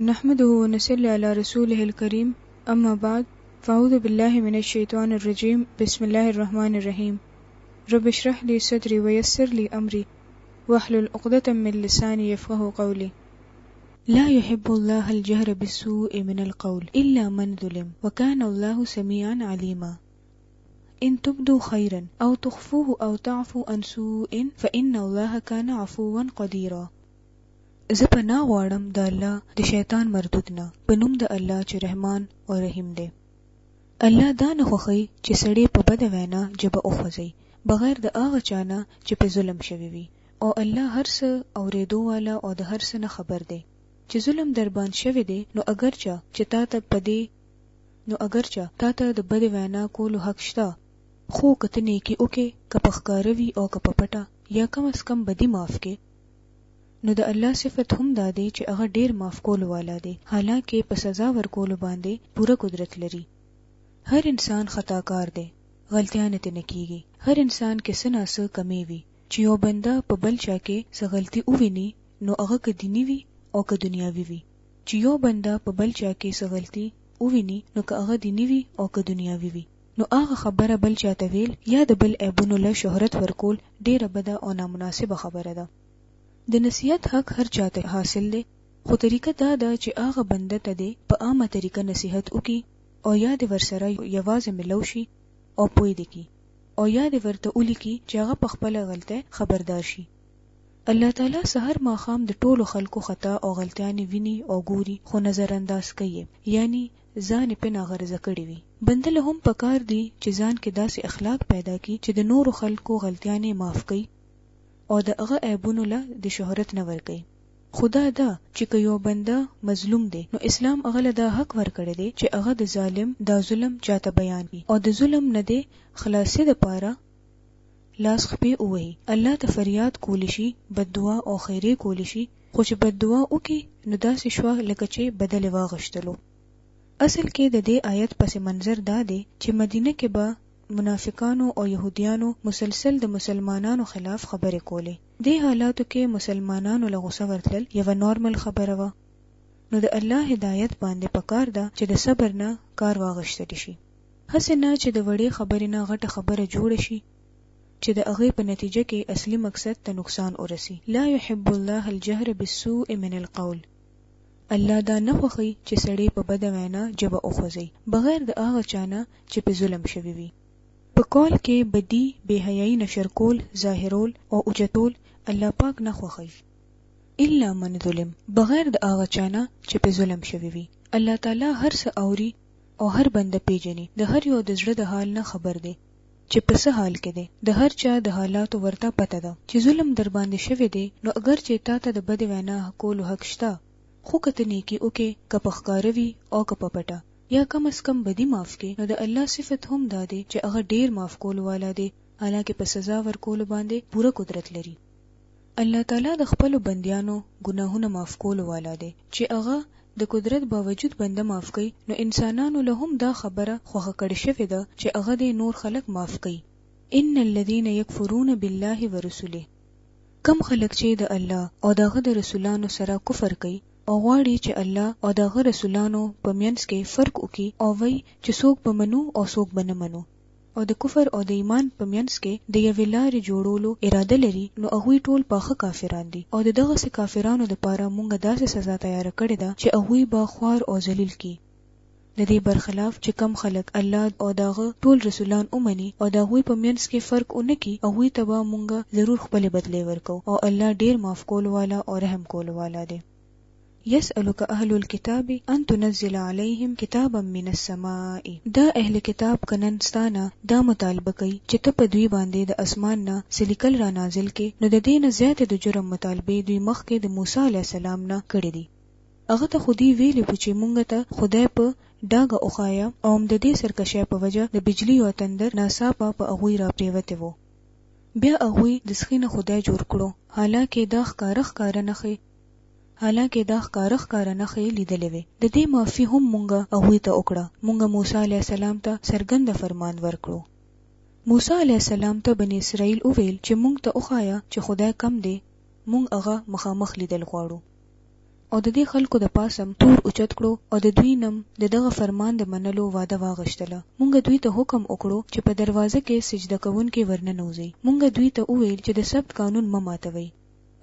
نحمده ونصلي على رسوله الكريم أما بعد فأعوذ بالله من الشيطان الرجيم بسم الله الرحمن الرحيم رب اشرح لي صدري ويسر لي أمري واحلل عقدة من لساني يفقه قولي لا يحب الله الجهر بالسوء من القول إلا من ظلم وكان الله سميعا عليما إن تبدوا خيرا أو تخفوه أو تعفو عن سوء فإن الله كان عفوا قديرا زه پناه غواړم د الله د شیطان مردود نه په نوم د الله چې رحمان او رحیم دی. الله دا نه خوښوي چې سړی په بده وینا ژبه وخوځوي بغیر د هغه چا نه چې پرې ظلم شوی وي او الله هر څه اورېدو والا او د هر څه نه خبر دی. چې ظلم درباند شوی دی نو اګرچه چې تاته په دې نو اګرچه تاته د بدې وینا کولو حق شته، خو که ته نیکي وکړې که په ښکاره وي او که په پټه یا کم از کم بدي معاف کړې نو د الله صفت هم دا دی چې هغه ډېر معاف کولو والا دی، حالانکه په سزا ورکولو باندې پوره قدرت لري. هر انسان خطا کار دی، غلطیانې ترې نه کېږي. هر انسان کې څه نا څه کمې وي، چې یو بنده په بل چا کې څه غلطي وویني، نو هغه که دیني وي او که دنیاوي وي. چې یو بنده په بل چا کې څه غلطي وویني، نو که هغه دیني وي او که دنیاوي وي. نو هغه خبره بل چا ته ویل یا د بل عیبونو له شهرت ورکول ډېره بده او نامناسبه خبره ده. د نصیحت حق هر چا ته حاصل دی، خو طریقه دا ده چې هغه بنده ته دې په عامه طریقه نصیحت وکړي او یا دې ورسره یوازې ملو شي او پوی دې کړي او یا دې ورته ولیکي چې هغه په خپله غلطۍ خبردار شي. الله تعالی سهار ماښام د ټولو خلکو خطا او غلطیانې ویني او ګوري، خو نظرانداز کوي یې، یعنې ځان يې پنه غرضه کړي وي. بنده له هم پکار دي چې ځان کې داسې اخلاق پيدا کړي چې د نورو خلکو غلطيانې معاف کړي او د هغه عيبونو له د شهرت نه ورکړي. خو دا ده چې که يو بنده مظلوم دی نو اسلام هغه له دا حق ورکړی دی چې هغه د ظالم دا ظلم چاته بيان کړي او د ظلم نه د خلاصي د پاره لاس خپې ووهي، الله ته فرياد کولي شي، بددعا او خيرې کولي شي، خو چې بد دعا وکړي نو داسې شوه لکه چې بدلې واغشتلو. اصل کې د دې آیت پس منظر دا دی چې مدینه کې به منافقانو او یهودیانو مسلسل د مسلمانانو خلاف خبرې کولې. دې حالاتو کې مسلمانانو له غوسه ورتلل یوه نورمل خبره وه. نو د الله هدایت باندې پکار ده چې د صبر نه کار واغشتل شي. هسې نه چې د وړې خبرې نه غټه خبره جوړه شي. چې د هغې په نتیجه کې اصلي مقصد ته نقصان ورسي، لا يحب الله الجهر بالسوء من القول، الله دا نه خوښوي چې سړی په بده وینا ژبه وخوځوي بغیر د هغه چا نه چې پرې ظلم شوی وي. په قول کې بدي، بې حیايي نشر کول، ظاهرول او اوچتول الله پاک نه خوښوي، الا من ظلم، بغیر د هغه چا نه چې پرې ظلم شوی وي، الله تعالی هر څه اوري او هر بنده پېژني، د هر یو د زړه د حال نه خبر دی. چې په څه حال کې دی، د هر چا د حالاتو ورته پته ده، چې ظلم درباندې شوی دی، نو اګر چې تا ته د بدې وینا کولو حق شته، خو که ته نیکي وکړې، که په ښکاره وي او که په پټه، یا کم از کم بدي معاف کړې، نو د الله صفت هم دا دی، چې هغه ډېر معاف کولو والا دی، حالانکه په سزا ورکولو باندې پوره قدرت لري. الله تعالی د خپلو بندیانو ګناهونه معاف کولو والا دی چی هغه د قدرت باوجود بنده معاف کړي نو انسانانو له هم دا خبره خوښه کړی شوی ده چی هغه دی نور خلک معاف کړي ان الذین یکفرون بالله ورسله کوم خلک چی د الله او د هغه د رسولانو سره کفر کوي او غواړي چی الله او د هغه رسولانو په مینځ کی فرق وکړي او وایي چی څوک به منو او څوک به نه منو او د کفر او د ایمان په مینځ کې د یوې لارې جوړولو اراده لري نو هغوی ټول پاخه کافران دي او د دغسې کافرانو لپاره مونږ داسې سزا تیاره کړې ده چې هغوی به خوار او ذلیل کړي د دې برخلاف چې کوم خلک الله او د هغه ټول رسولان ومني او د هغوی په مینځ کې فرق ونه کړي هغوی ته به مونږ ضرور خپلې بدلې ورکوو او الله ډیر معاف کولو والا او رحم کولو والا دی. يسألک اهل الکتاب ان تنزل عليهم کتابا من السماء دا اهل کتاب که نن ستا نه دا مطالبه کوي چې ته په دوی باندې د اسمان نه څه لیکل را نازل کړې نو د دې نه زیاتې د جرم مطالبې دوی مخکې د موسی علیه السلام نه کړې دي هغه ته خو دوی ویلي وو چې مونږ ته خدای په ډاګه وښایه او هم د دې سرکشۍ په وجه د بجلي او تندر ناڅاپه په هغوی را پریوتې وو بیا هغوی د سخي نه خدای جوړ کړو حالانکه دا ښکاره ښکاره نښې حالانکه دا ښکاره ښکاره نښې یې لیدلې وې. د دې معافي هم مونږ هغوی ته وکړه. مونږ موسی علیه السلام ته څرګند فرمان ورکړو. موسی علیه السلام ته بني اسرائیل وویل چې مونږ ته وښایه چې خدای کوم دی، مونږ هغه مخامخ لیدل غواړو. او د دې خلکو د پاسم تور اوچت کړو او د دوی نم د دغه فرمان د منلو وعده واغشتله. مونږ دوی ته حکم وکړو چې په دروازه کې سجده کوونکي ورننوځئ. مونږ دوی ته وویل چې د سبت قانون مه ماتوئ.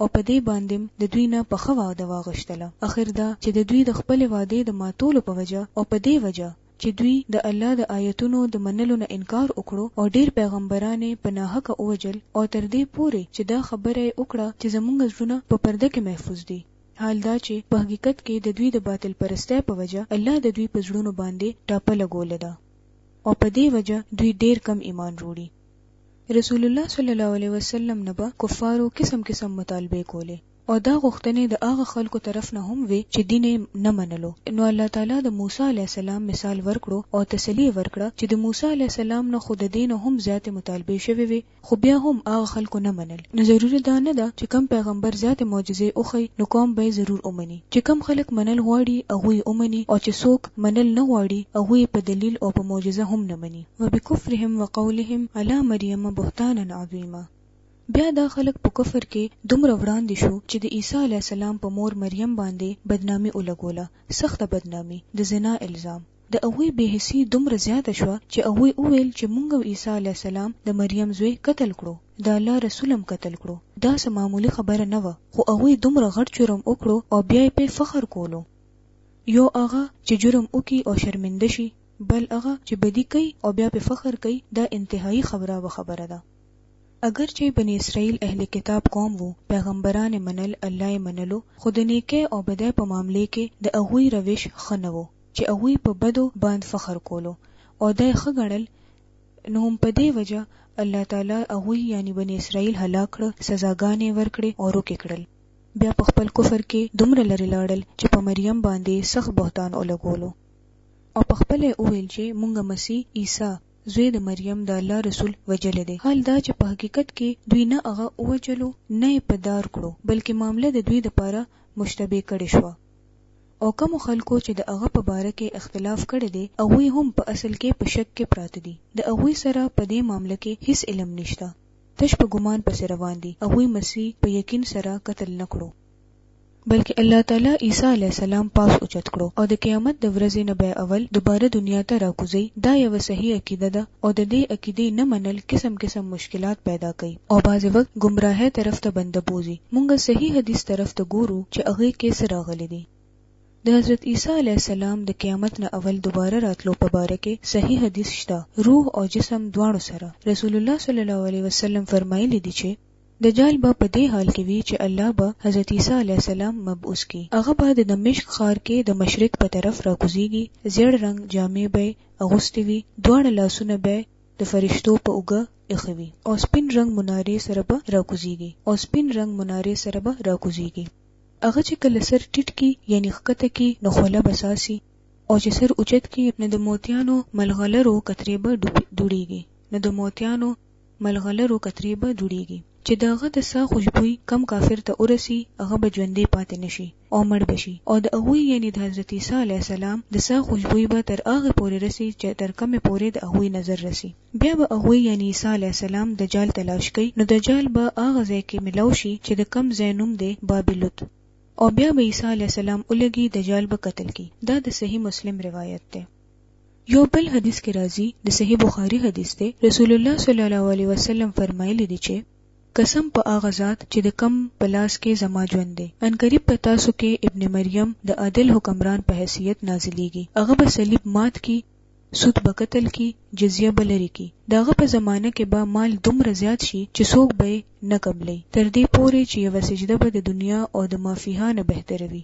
او په دې باندې م د دوی نه په ښه وعده واغشتله اخر دا چې د دوی د خپلې وعدې د ماتولو په وجه او په دې وجه چې دوی د الله د آیتونو د منلو نه انکار وکړو او ډېر پیغمبران ئې په ناحقه ووژل او تر دې پورې چې دا خبره ئې وکړه چې زمونږ زړونه په پرده کې محفوظ دي حال دا چې په حقیقت کې د دوی د باطل پرستۍ په وجه الله د دوی په زړونو باندې ټاپه لګولې ده او په دې وجه دوی ډېر کم ایمان روړي. رسول الله صلی الله علیه وسلم نه به کفارو قسم قسم مطالبې کولې او دا غوښتنې د هغه خلکو طرف نه هم وې چې دین یې نه منلو نو الله تعالی د موسی علیه السلام مثال ورکړو او تسلي یې ورکړه چې د موسی علیه السلام نه خو ددې نه هم زیاتې مطالبې شوې وې خو بیا هم هغه خلکو نه منل نو ضروري دا نه ده چې کوم پیغمبر زیاتې معجزې وښیي نو قوم به یې ضرور ومني چې کوم خلک منل غواړي هغوی یې ومني او چې څوک منل نه غواړي هغوی یې په دلیل او په معجزه هم نه مني. وبکفرهم وقولهم علی مریم بهتانا عظیما بیا دا خلک په کفر کې دومره وړاندې شو چې د عیسی علیه السلام په مور مریم باندې بدنامي ولګوله، سخته بدنامي، د زنا الزام. د هغوی بې حسي دومره زیاته شوه چې هغوی وویل چې مونږ او عیسی علیه السلام د مریم زوی قتل کړو، د الله رسول هم قتل کړو. دا څه معمولي خبره نه وه، خو هغوی دومره غټ جرم وکړو او بیا یې پرې فخر کولو. یو هغه چې جرم وکړي او شرمنده شي، بل هغه چې بدي کوي او بیا پرې فخر کوي دا انتهايي خبراوه خبره ده. اګر چې بني اسراییل اهل کتاب قوم وو، پیغمبران یې منل، الله یې منلو، خو د نیکۍ او بدۍ په معاملې کې د هغوی روش ښه نه وو چې هغوی په بدو باند فخر کولو او دا یې ښه ګڼل نو هم په دې وجه الله تعالی هغوی یعنی بني اسراییل هلاک کړه، سزاګانې یې ورکړې او ورک یې کړل. بیا په خپل کفر کې دومره لرې لاړل چې په مریم باندې سخت بهتان ولګولو. او په خپله یې وویل چې مونږ مسیح عیسی زوی د مریم د الله رسول وژلی دی، حال دا چې په حقیقت کې دوی نه هغه ووژلو نه یې په دار کړو بلکې معامله د دوی لپاره مشتبه کړې شوه او کومو خلکو چې د هغه په باره کې اختلاف کړی دی هغوی هم په اصل کې په شک کې پراته دي د هغوی سره په دې معامله کې هیڅ علم نشته تش په ګمان پسې روان دي هغوی مسیح په یقین سره قتل نه کړو. بلکې الله تعالی عیسی علیه السلام پاس اوچت کړو او د قیامت د ورځې نه به اول دوباره دنیا ته راکوزوي دا یوه صحیح عقیده ده او د دې عقیدې نه منل قسم قسم مشکلات پیدا کوي او بعضې وخت ګمراهۍ طرف ته بنده بوځي مونږ صحیح حدیث طرف ته ګورو چې هغې کښې څه راغلي دي د حضرت عیسی علیه السلام د قیامت نه اول دوباره راتلو په باره کښې صحیح حدیث شته روح او جسم دواړو سره رسول الله صلی الله علیه وسلم فرمایلي دي چې دجال به په دې حال کې وي چې الله به حضرت عیسی علیه السلام مبعوث کړي، هغه به د دمشق ښار کې د مشرق په طرف راکوزیږي، زیړ رنګ جامې به یې اغوستې وي، دواړه لاسونه به یې د فرشتو په اوږه ایښي وي، او سپین رنګ منارې سره به راکوزیږي، او سپین رنګ منارې سره به راکوزیږي. هغه چې کله سر ټیټ کړي، یعنی ښکته کړي، نو خوله به څاڅي، او چې سر اوچت کړي، نو د موتیانو ملغلرو قطرې به دوړیږي، نو د موتیانو ملغلرو قطرې به جوړېږي چې د هغه د ساه خوشبوي کوم کافر ته ورسي هغه به ژوندی پاتې نه شي او مړ به شي او د هغوی یعنې د حضرت عیسی علیه السلام د ساه خوشبوي به تر هغې پورې رسي چې تر کومې پورې د هغوی نظر رسي بیا به هغوی یعنې عیسی علیه السلام دجال تلاش کوي نو دجال به هغه ځای کې ملاو شي چې د کوم ځای نوم دی باب لوط او بیا به عیسی علیه السلام ولږي دجال به قتل کړي دا د صحیح مسلم روایت دی. يو بل حديث کې راځي د صحيح بخاري حديث دی رسول الله صلی الله عليه وسلم فرمايلي دي چې قسم په هغه ذات چې د کم په لاس کې زما ژوند دی ان قریب په تاسو کې ابن مریم د عادل حکمران په حیثیت نازلیږي هغه به صلیب مات کی سود به قتل کی جزیه به لري کی داغه په زمانه کې به مال دومره زیات شي چې څوک به نه قبلې تر دې پورې چې یو سجده به د دنیا او د مافیها نه بهتره وي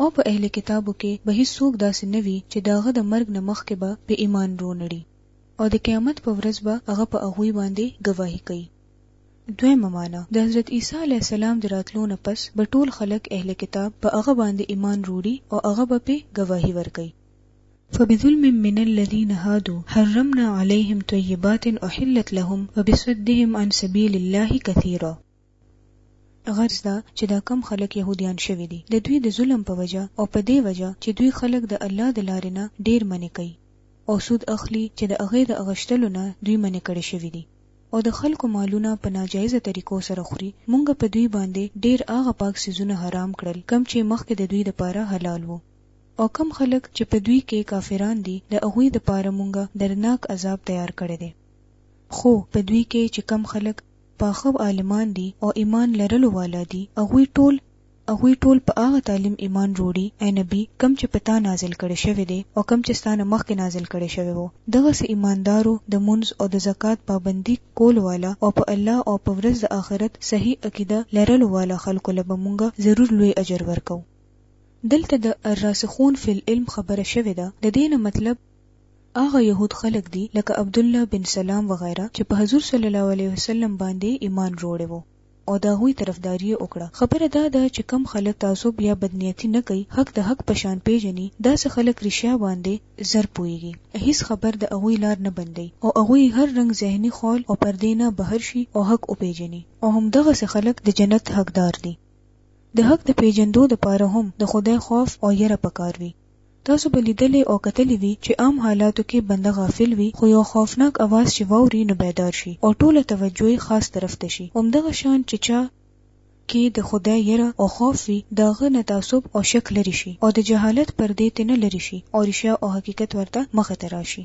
او په اهل کتابو کې به هیڅوک داسې نه وي چې د هغه د مرګ نه مخکې به په ایمان رونړي او د قیامت په ورځ به هغه په هغوی باندې ګواهي کوي. دویمه معنی، د حضرت عیسی علیه السلام د راتلو نه پس به ټول خلک، اهل کتاب، په هغه باندې ایمان روړي او هغه به پرې ګواهي ورکوي. فبظلم من الذین هادو حرمنا علیهم طیبات احلت لهم وبصدهم عن سبیل الله کثیرا. غرض دا چې دا کوم خلک یهودیان شوي دي د دوی د ظلم په وجه او په دې وجه چې دوی خلک د الله د لارې نه ډېر منع کوي او سود اخلي چې د هغې د اغشتلو نه دوی منع کړي شوي دي او د خلکو مالونه په ناجایزه طریقو سره خوري مونږ په دوی باندې ډېر هغه پاک څیزونه حرام کړل کوم چې مخکې د دوی لپاره حلال وو او کوم خلک چې په دوی کې کافران دي د هغوی لپاره مونږ دردناک عذاب تیار کړی دی خو په دوی کې چې کوم خلک پاخه عالمان دي او ایمان لرلو والا دي هغوی ټول هغوی ټول په هغه تعلیم ایمان روړي اې نبی کوم چې په تا نازل کړې شوې دې او کوم چې ستا نه مخکې نازل کړې شوې وو دغسې ایماندارو د مونځ او د زکات پابندي کولو والا او په الله او په ورځ د آخرت صحیح عقیده لرلو والا خلکو له به مونږ ضرور لوی اجر ورکوو دلته د الراسخون فی العلم خبره شوې ده ددې نه مطلب هغه يهود خلک دي لکه عبدالله بن سلام وغيره چې په حضور صلی الله عليه وسلم باندې يې ايمان روړې وو او د هغوی طرفداري يې وکړه خبره دا ده چې کوم خلک تعصب يا بدنيتي نه کوي حق د حق په شان پيژني داسې خلک ريشا باندې زر پوهيږي هيڅ خبر د هغوی لار نه بندوي او هغوی يې هر رنګ ذهني خول او پردې نه بهر شي او حق وپيژني او هم دغسې خلک د جنت حقدار دي د حق د پيژندو د پاره هم د خدای خوف او يره پکار وي. تاسو به لیدلې او کتلې وي چې عام حالاتو کې بنده غافل وي خو یو خوفناک اواز چې واوري نو بیدار شي او ټوله توجه یې خاص طرف ته شي همدغه شان چې چا کې د خدای یره او خوف وي د هغه نه تعصب او شک لرې شي او د جهالت پردې ترې نه لرې شي او رښیا او حقیقت ورته مخ ته راشي.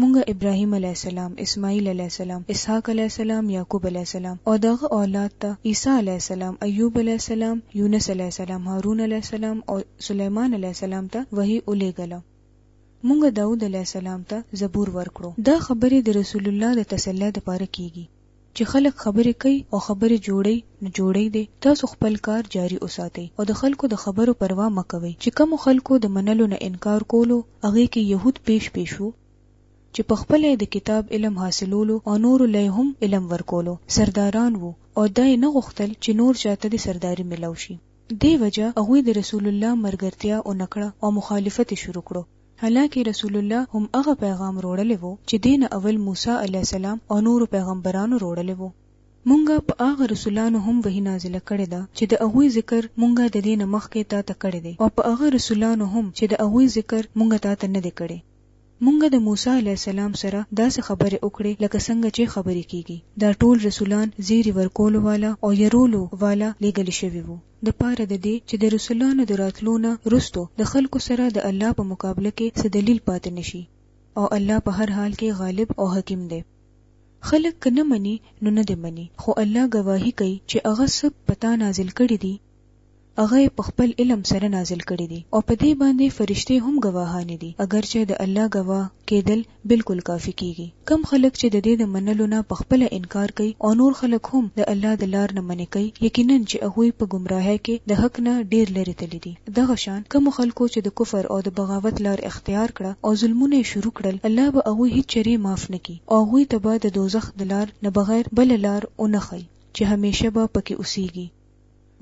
مونږ ابراهیم علیه السلام، اسماعیل علیه السلام، اسحاق علیه السلام، یعقوب علیه السلام او د هغه اولاد ته عیسی علیه السلام، ایوب علیه السلام، یونس علیه السلام، هارون علیه السلام او سلیمان علیه السلام ته وحی ولېږله. مونږ داؤد علیه السلام ته زبور ورکړو. دا خبرې د رسول الله د تسلی دپاره کېږي. چې خلک خبرې کوي او خبرې جوړوي نو جوړوي دې، تاسو خپل کار جاري وساتئ او د خلکو د خبرو پروا مه کوئ، چې کومو خلکو د منلو نه انکار کولو هغې کې یهود پېش پېش وو، چې په خپله یې د کتاب علم حاصلولو او نورو له یې هم علم ورکولو، سرداران وو او دا یې نه غوښتل چې نور چا ته دې سرداري ملو شي، دې وجه هغوی د رسول الله مرګرتیا ونه کړه او مخالفت یې شروع کړو. حالانکه رسول الله هم هغه پیغام روړلی وو چې دې نه اول موسی علیه السلام او نورو پیغمبرانو روړلی وو. مونږ په هغه رسولانو هم وحی نازله کړې ده چې د هغوی ذکر مونږ د دې نه مخکې تا ته کړی دی او په هغه رسولانو هم چې د هغوی ذکر مونږ تا ته نه دی کړی. مونږ د موسی علیه السلام سره داسې خبرې وکړې لکه څنګه چې خبرې کیږي. دا ټول رسولان زیری ورکولو والا او یرولو والا لیږل شوي وو. د پاره د دې چې د رسولانو د راتلو نه وروسته د خلکو سره د الله په مقابله کې څه دلیل پاتې نه شي او الله په هر حال کې غالب او حکیم دی. خلک که نه مني نو نه دې مني خو الله ګواهي کوي چې هغه څه په تا نازل کړي دي هغه یې په خپل علم سره نازل کړي دي او په دې باندې فرشتې هم ګواهانې دي اګرچه د الله ګواه کیدل بالکل کافي کیږي. کوم خلک چې ددې د منلو نه په خپله انکار کوي او نور خلک هم د الله د لار نه منع کوي یقینا چې هغوی په ګمراهۍ کې د حق نه ډیر لرې تللي دي. دغه شان کومو خلکو چې د کفر او د بغاوت لار اختیار کړه او ظلمونه یې شروع کړل الله به هغوی هیڅ چرې معاف نه کړي او هغوی ته به د دوزخ د لار نه بغیر بله لار و نه ښيي چې همیشه به په کې اوسیږي.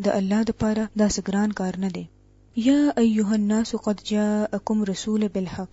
د الله د پاره دا څه ګران کار نه دی. یا ایها الناس قد جاءکم رسول بالحق.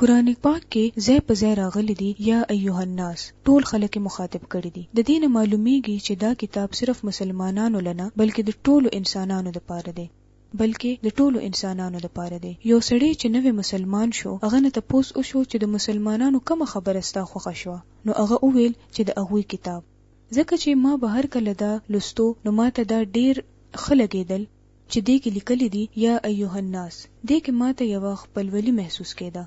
قرآن پاک کې ځای په ځای راغلي دي یا ایها الناس، ټول خلک یې مخاطب کړي دي. د دې نه معلومیږي چې دا کتاب صرف مسلمانانو له نه بلکې د ټولو انسانانو لپاره دی. بلکې د ټولو انسانانو لپاره دی. یو سړی چې نوی مسلمان شو هغه نه تپوس وشو چې د مسلمانانو کومه خبره ستا خوښه شوه؟ نو هغه وویل چې د هغوی کتاب. ځکه چې ما به هر کله دا لوستو نو ماته دا ډیر ښه لګیدل. چې دې کې لیکلي دي یا ایها الناس دې کې ماته یوه خپلولي محسوس کیده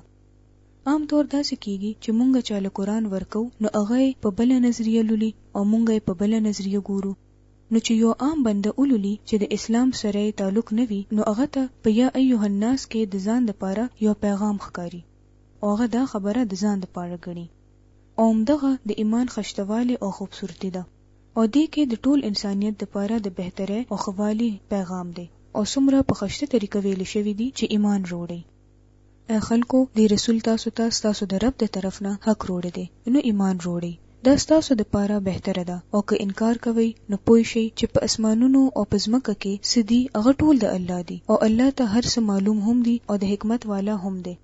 عام طور داسې کیږي چې مونږ چا له قرآن ورکوو نو هغه یې په بله نظریه لولي او مونږ یې په بله نظریه ګورو نو چې یو عام بنده ولولي چې د اسلام سره یې تعلق نه وي نو هغه ته په یا ایها الناس کې د ځان لپاره یو پیغام ښکاري او هغه دا خبره د ځان لپاره ګڼي او همدغه د ایمان خشتوالی او خوبصورتي ده. او دې کې د ټول انسانیت دپاره د بهترۍ او ښه والي پیغام دی او څومره په خشته طریقه ویل شوي دي چې ایمان روړئ اې خلکو دې رسول تاسو ته ستاسو د رب د طرف نه حق روړی دی نو ایمان روړئ دا ستاسو دپاره بهتره ده او که انکار کوئ نو پوه شئ چې په اسمانونو او په ځمکه کې څه دي هغه ټول د الله دي او الله ته هر څه معلوم هم دي او د حکمت والا هم دی.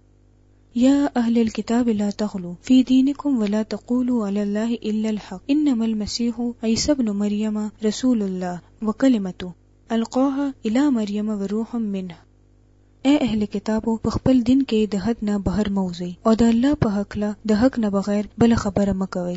يا اهل الكتاب لا تغلوا في دينكم ولا تقولوا علي الله الا الحق انما المسيح عيسى ابن مريم رسول الله وکلمته القاها الي مريم وروح منه اي اهل کتابو په خپل دين کي د حد نه بهر مه وځئ او د الله په هکله د حق نه بغير بله خبره مه کوئ.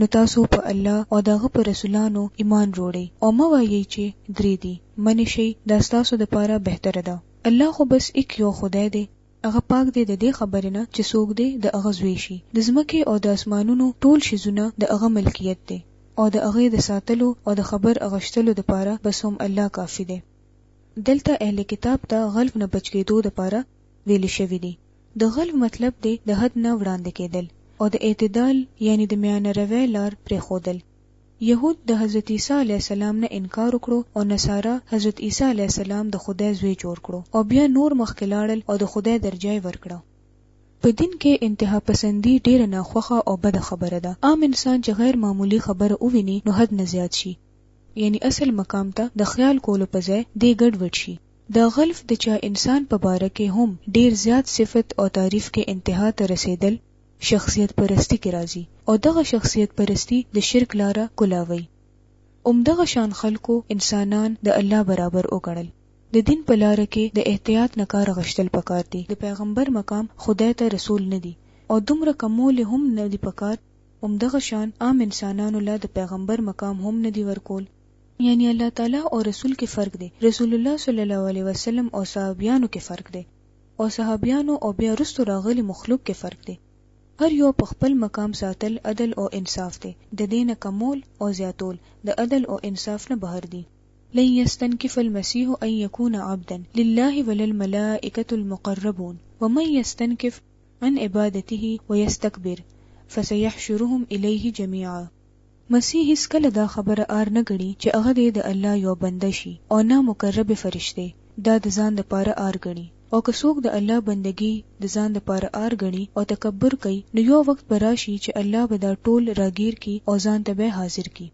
نو تاسو په الله او د هغه په رسولانو ایمان روړئ او مه وایئ چې درې دي، منې شئ دا ستاسو دپاره بهتره ده. الله خو بس ایک یو خدای دی، هغه پاک دی د دې خبرې نه چې څوک دې د هغه زوی شي، د ځمکې او د اسمانونو ټول شیزونه د هغه ملکیت دی او د هغې د ساتلو او د خبر اغشتلو دپاره بس هم الله کافي دی. دلته اهل کتاب ته غلب نه بچ کیدو دپاره ویل شوي دي، د غلو مطلب دې د حد نه وړاندې کېدل او د اعتدال یعنې د میانه روی لار پرېښودل. یهود د حضرت عیسی علیه السلام نه انکار وکړو او نصارا حضرت عیسی علیه السلام د خدای زوی جوړ کړو او بیا نور مخکې لاړل او د خدای درجه یې ورکړه. په دین کې انتهاپسندي ډېره ناخوښه او بده خبره ده، عام انسان چې غیر معمولي خبره وویني نو حد نه زیات شي یعنې اصل مقام ته د خیال کولو په ځای دې ګډ وډ شي. د غلف د چا انسان په باره کې هم ډېر زیات صفت او تعریف کې انتها ته رسېدل شخصیت پرستي کې راځي او دغه شخصیت پرستي د شرک لاره کولاوي. هم دغه شان خلکو انسانان د الله برابر وګڼل. د دین په لاره کې د احتیاط نه کار غشتل پکار دي، د پیغمبر مقام خدای ته رسول نه دي او دومره کمول هم نه دي پکار، هم دغه شان عام انسانانو له د پیغمبر مقام هم نه دي ورکول. یعنی الله تعالی او رسول کې فرق دی رسول الله صلی الله علیه وسلم او صحابیانو کې فرق دی او صحابیانو او بیا وروسته راغلي مخلوق کې فرق دی هر یو په خپل مقام ساتل عدل او انصاف دی د دې نه کمول او زیاتول د عدل او انصاف نه بهر دي لن يستنكف المسيح ان يكون عبدا لله ولا الملائكه المقربون ومن يستنكف عن عبادته ويستكبر فسيحشرهم اليه جميعا مسیح هیڅکله دا خبره عار نه ګڼي چې هغه دې د الله یوه بنده شي او نه مقربې فرشتې دا د ځان لپاره عار ګڼي او که څوک د الله بندګي د ځان لپاره عار ګڼي او تکبر کوي نو یو وخت به راشي چې الله به دا ټول راګیر کړي او ځان ته به یې حاضر کړي.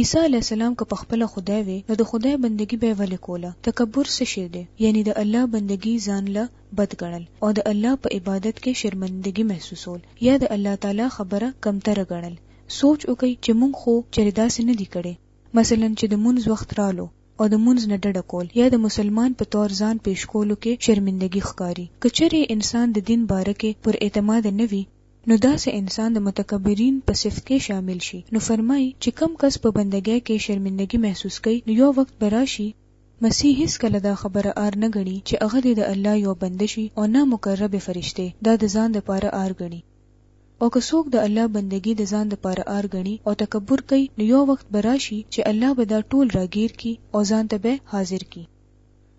عیسی علیه السلام که پخپله خدای وی نو د خدای بندګي به یې ولې کوله؟ تکبر څه شی دی؟ یعنی د الله بندګي ځان له. بد ګڼل او د الله په عبادت کې شرمندګي محسوسول يا د الله تعالی خبره کمتره ګڼل سوچ وکړئ چې موږ خو چېرې داسې نه دي کړي مثلاً چې د مونځ وخت رالو او د مونځ نه ډډه کول يا د مسلمان په طور ځان پېش کولو کې شرمندګي ښکاري که چېرې انسان د دين باره کې پر اعتماده نه وي نو داسې انسان د متکبرين په صفت کې شامل شي نو فرمايي چې کوم کس په بندګۍ کې شرمندګي محسوس کړي نو يو وخت به راشي مسیح هیڅکله دا خبره عار نه ګڼي چې هغه دې د الله یو بنده شي او نه مقربې فرشتې دا د ځان دپاره عار ګڼي. او که څوک د الله بندګي د ځان دپاره عار ګڼي او تکبر کوي نو یو وخت به راشي چې الله به دا ټول راګیر کړي او ځان ته به یې حاضر کړي.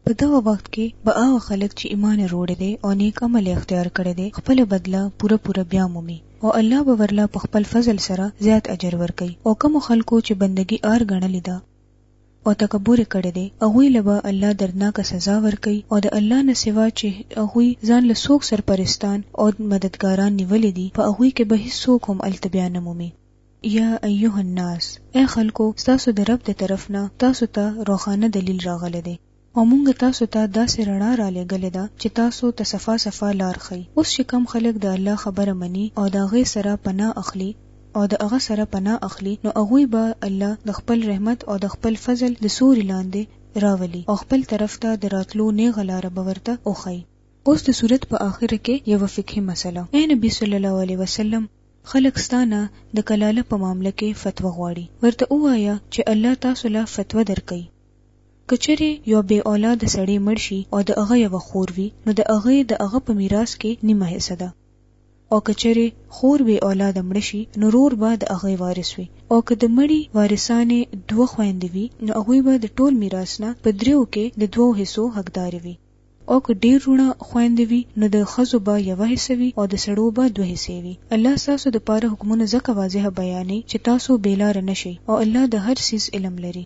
په دغه وخت کې به هغه خلک چې ایمان یې روړی دی او نیک عمل یې اختیار کړی دی خپله بدله پوره پوره بیا مومي او الله به ورله په خپل فضل سره زیات اجر ورکوي او کومو خلکو چې بندګي عار ګڼلې ده او تکبر یې کړی دی، هغوی له به الله دردناکه سزا ورکوي، او د الله نه سوا چې هغوی ځان له څوک سرپرستان او مددګاران نیولي دي، په هغوی کې به هیڅوک هم هلته بیا نه مومي. یا ایها الناس، ای خلکو! ستاسو د رب د طرف نه تاسو ته روښانه دلیل راغلی دی. او مونږ تاسو ته داسې رڼا رالېږلې ده چې تاسو ته صفا صفا لار ښيي، اوس چې کوم خلک د الله خبره مني او د هغۀ سره پناه اخلي او د هغه سره پناه اخلي نو هغوی به الله د خپل رحمت او د خپل فضل د سوري لاندې راولي او خپل طرف ته د راتلو نېغه لاره به ورته وښيي. اوس د سورت په آخر کښې يوه فقهي مسئله، اې نبي صلی الله عليه وسلم! خلک ستا نه د کلاله په معامله کښې فتوه غواړي، ورته ووايه چې الله تاسو له فتوه درکوي، که چېرې یو بې اولاده سړی مړ شي او د هغه یوه خور وي، نو د هغې د هغه په میراث کې نیمه حصه ده. او که چېرې خور بې اولاده مړه شي، نو ورور به د هغې وارث وي. او که د مړي وارثانې دوه خویندې وي، نو هغوی به د ټول میراث نه په درېیو کې د دوو حصو حقدارې وي. او که ډېر وروڼه خویندې وي، نو د ښځو به یوه حصه وي او د سړو به دوه حصې وي. الله ستاسو دپاره حکمونه ځکه واضح بیانوي چې تاسو بې لاره نه شئ. او الله د هر څیز علم لري.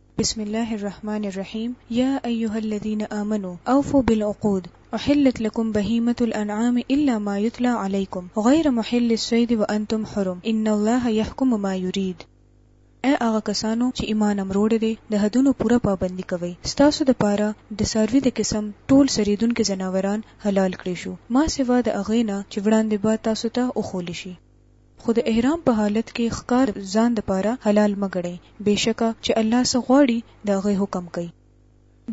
بسم الله الرحمن الرحيم يا ايها الذين آمنوا اوفوا بالعقود احلت لكم بهيمة الانعام الا ما يتلى عليكم غير محل الصيد وانتم حرم ان الله يحكم ما يريد اې هغه کسانو چې ایمان امروړی دی د حدونو پوره پابندي کوئ ستاسو د پاره د څاروي د قسم ټول سریدونکي ځناوران حلال کړی شو ما سوا د هغې نه چې وړاندې به تاسو ته وښول شي خو د احرام په حالت کې ښکار د ځان لپاره حلال مه ګڼئ، بېشکه چې الله څه غواړي د هغه حکم کوي.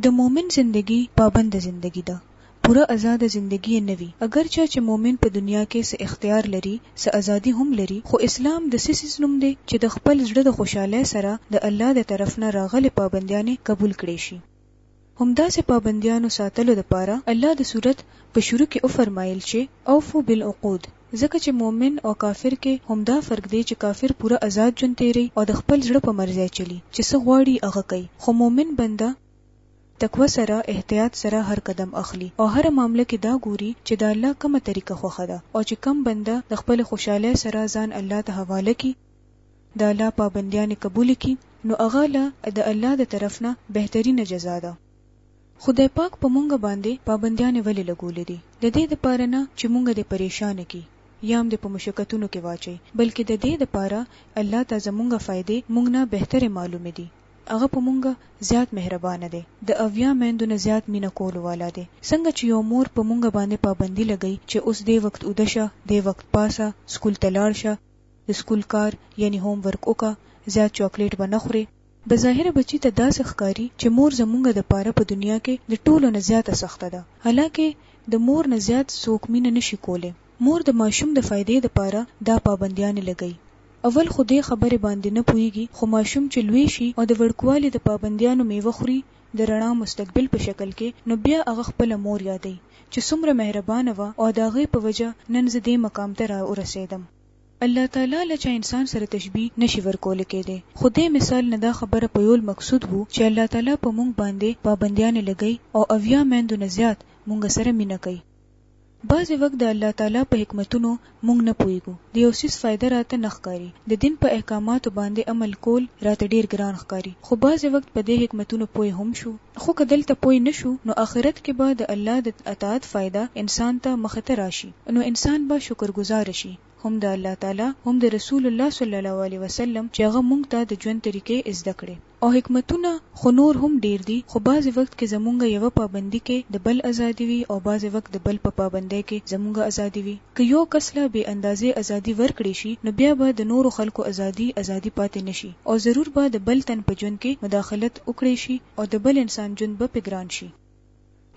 د مؤمن زندګي پابنده زندګي ده، پوره ازاده زندګي یې نه وي، اګر چه چې مؤمن په دنیا کې څه اختیار لري، څه ازادي هم لري، خو اسلام داسې څیز نوم دی چې د خپل زړه د خوشحالۍ سره د الله د طرف نه راغلې پابندیانې قبول کړې شي. همداسې پابنديانو ساتلو لپاره الله د سورت په شروع کې وفرمايل چې، اوفو بالعقود، ځکه چې مؤمن او کافر کې همدا فرق دی چې کافر پوره ازاد ژوند تېروي او د خپل زړه په مرضی چلي، چې څه غواړي هغه کوي، خو مؤمن بنده تقوی سره، احتياط سره هر قدم اخلي او هره معامله کې دا ګوري چې د الله کومه طريقه خوښه ده او چې کوم بنده د خپلې خوشحالۍ سره ځان الله ته حواله کړي، د الله پابنديانې قبولې کړي نو هغه له د الله د طرف نه بهترينه جزا ده. خدای پاک په مونږ باندې پابنديانې ولې لګولې دي؟ د دې لپاره نه چې مونږ دې پريشانه کړي يا هم دې په مشقتونو کې واچوي بلکې د دې لپاره الله ته زمونږ فائدې مونږ نه بهترې معلومې دي. هغه په مونږ زيات مهربانه دی، د اويا ميندو نه زيات مينه کولو والا دی. څنګه چې يو مور په مونږ باندې پابندي لګوي چې اوس دې وخت اوده شه، دې وخت پاڅه، سکول ته لاړ شه، د سکول کار یعنی هوم ورک وکه زیات چاکلیټ به نه خوری. بظاهره بچی ته داسی ښکاری چه مور زمونږ د پاره په دنیا کی د ټولو نه زیاته سخته ده حلاکه د مور نه زیات څوک مینه نشی کولی مور د ماشوم د فایدی د پاره دا پابندیانی لګی اول خو دی خبری باندی نه پوهیږی خو ماشوم چه لوی شی او د وړکوالی د پابندیانو میوه خوری د رڼا مستقبل په شکل کې نو بیا هغه خپله مور یادوي چې څومره مهربانه وه او د هغې په وجه نن زه دې مقام ته را ورسېدم. الله تعالی له چا انسان سره تشبیه نه شي ورکول کېدی خو دې مثال نه دا خبره په یول مقصود وو چې الله تعالی په مونږ باندې پابندیانې لګوي او اویا میندو نه زیات مونږ سره مینه کوي. بعضې وخت د الله تعالی په حکمتونو مونږ نه پوهیږو، د یو څیز فایده راته نه ښکاري، د دین په احکاماتو باندې عمل کول راته ډیر ګران ښکاري، خو بعضې وخت په دې حکمتونو پوه هم شو، خو که دلته پوه نه شو نو اخرت کې به د الله د اطاعت فایده انسان ته مخ ته راشي نو انسان به شکر ګزار شي هم د الله تعالی هم د رسول الله صلی الله علیه وسلم چې هغه مونږ ته د ژوند طریقې ازده کړې. او حکمتونه خو نور هم ډېر دي خو بعضې وخت کې زمونږ یوه پابندي کې د بل ازادي وي او بعضې وخت د بل په پابندۍ کې زمونږ ازادي وي که یو کس له بې اندازې ازادي ورکړې شي نو بیا به د نورو خلکو ازادي ازادي پاتې نه شي او ضرور به د بل تن په ژوند کې مداخلت وکړې شي او د بل انسان ژوند به پې ګران شي.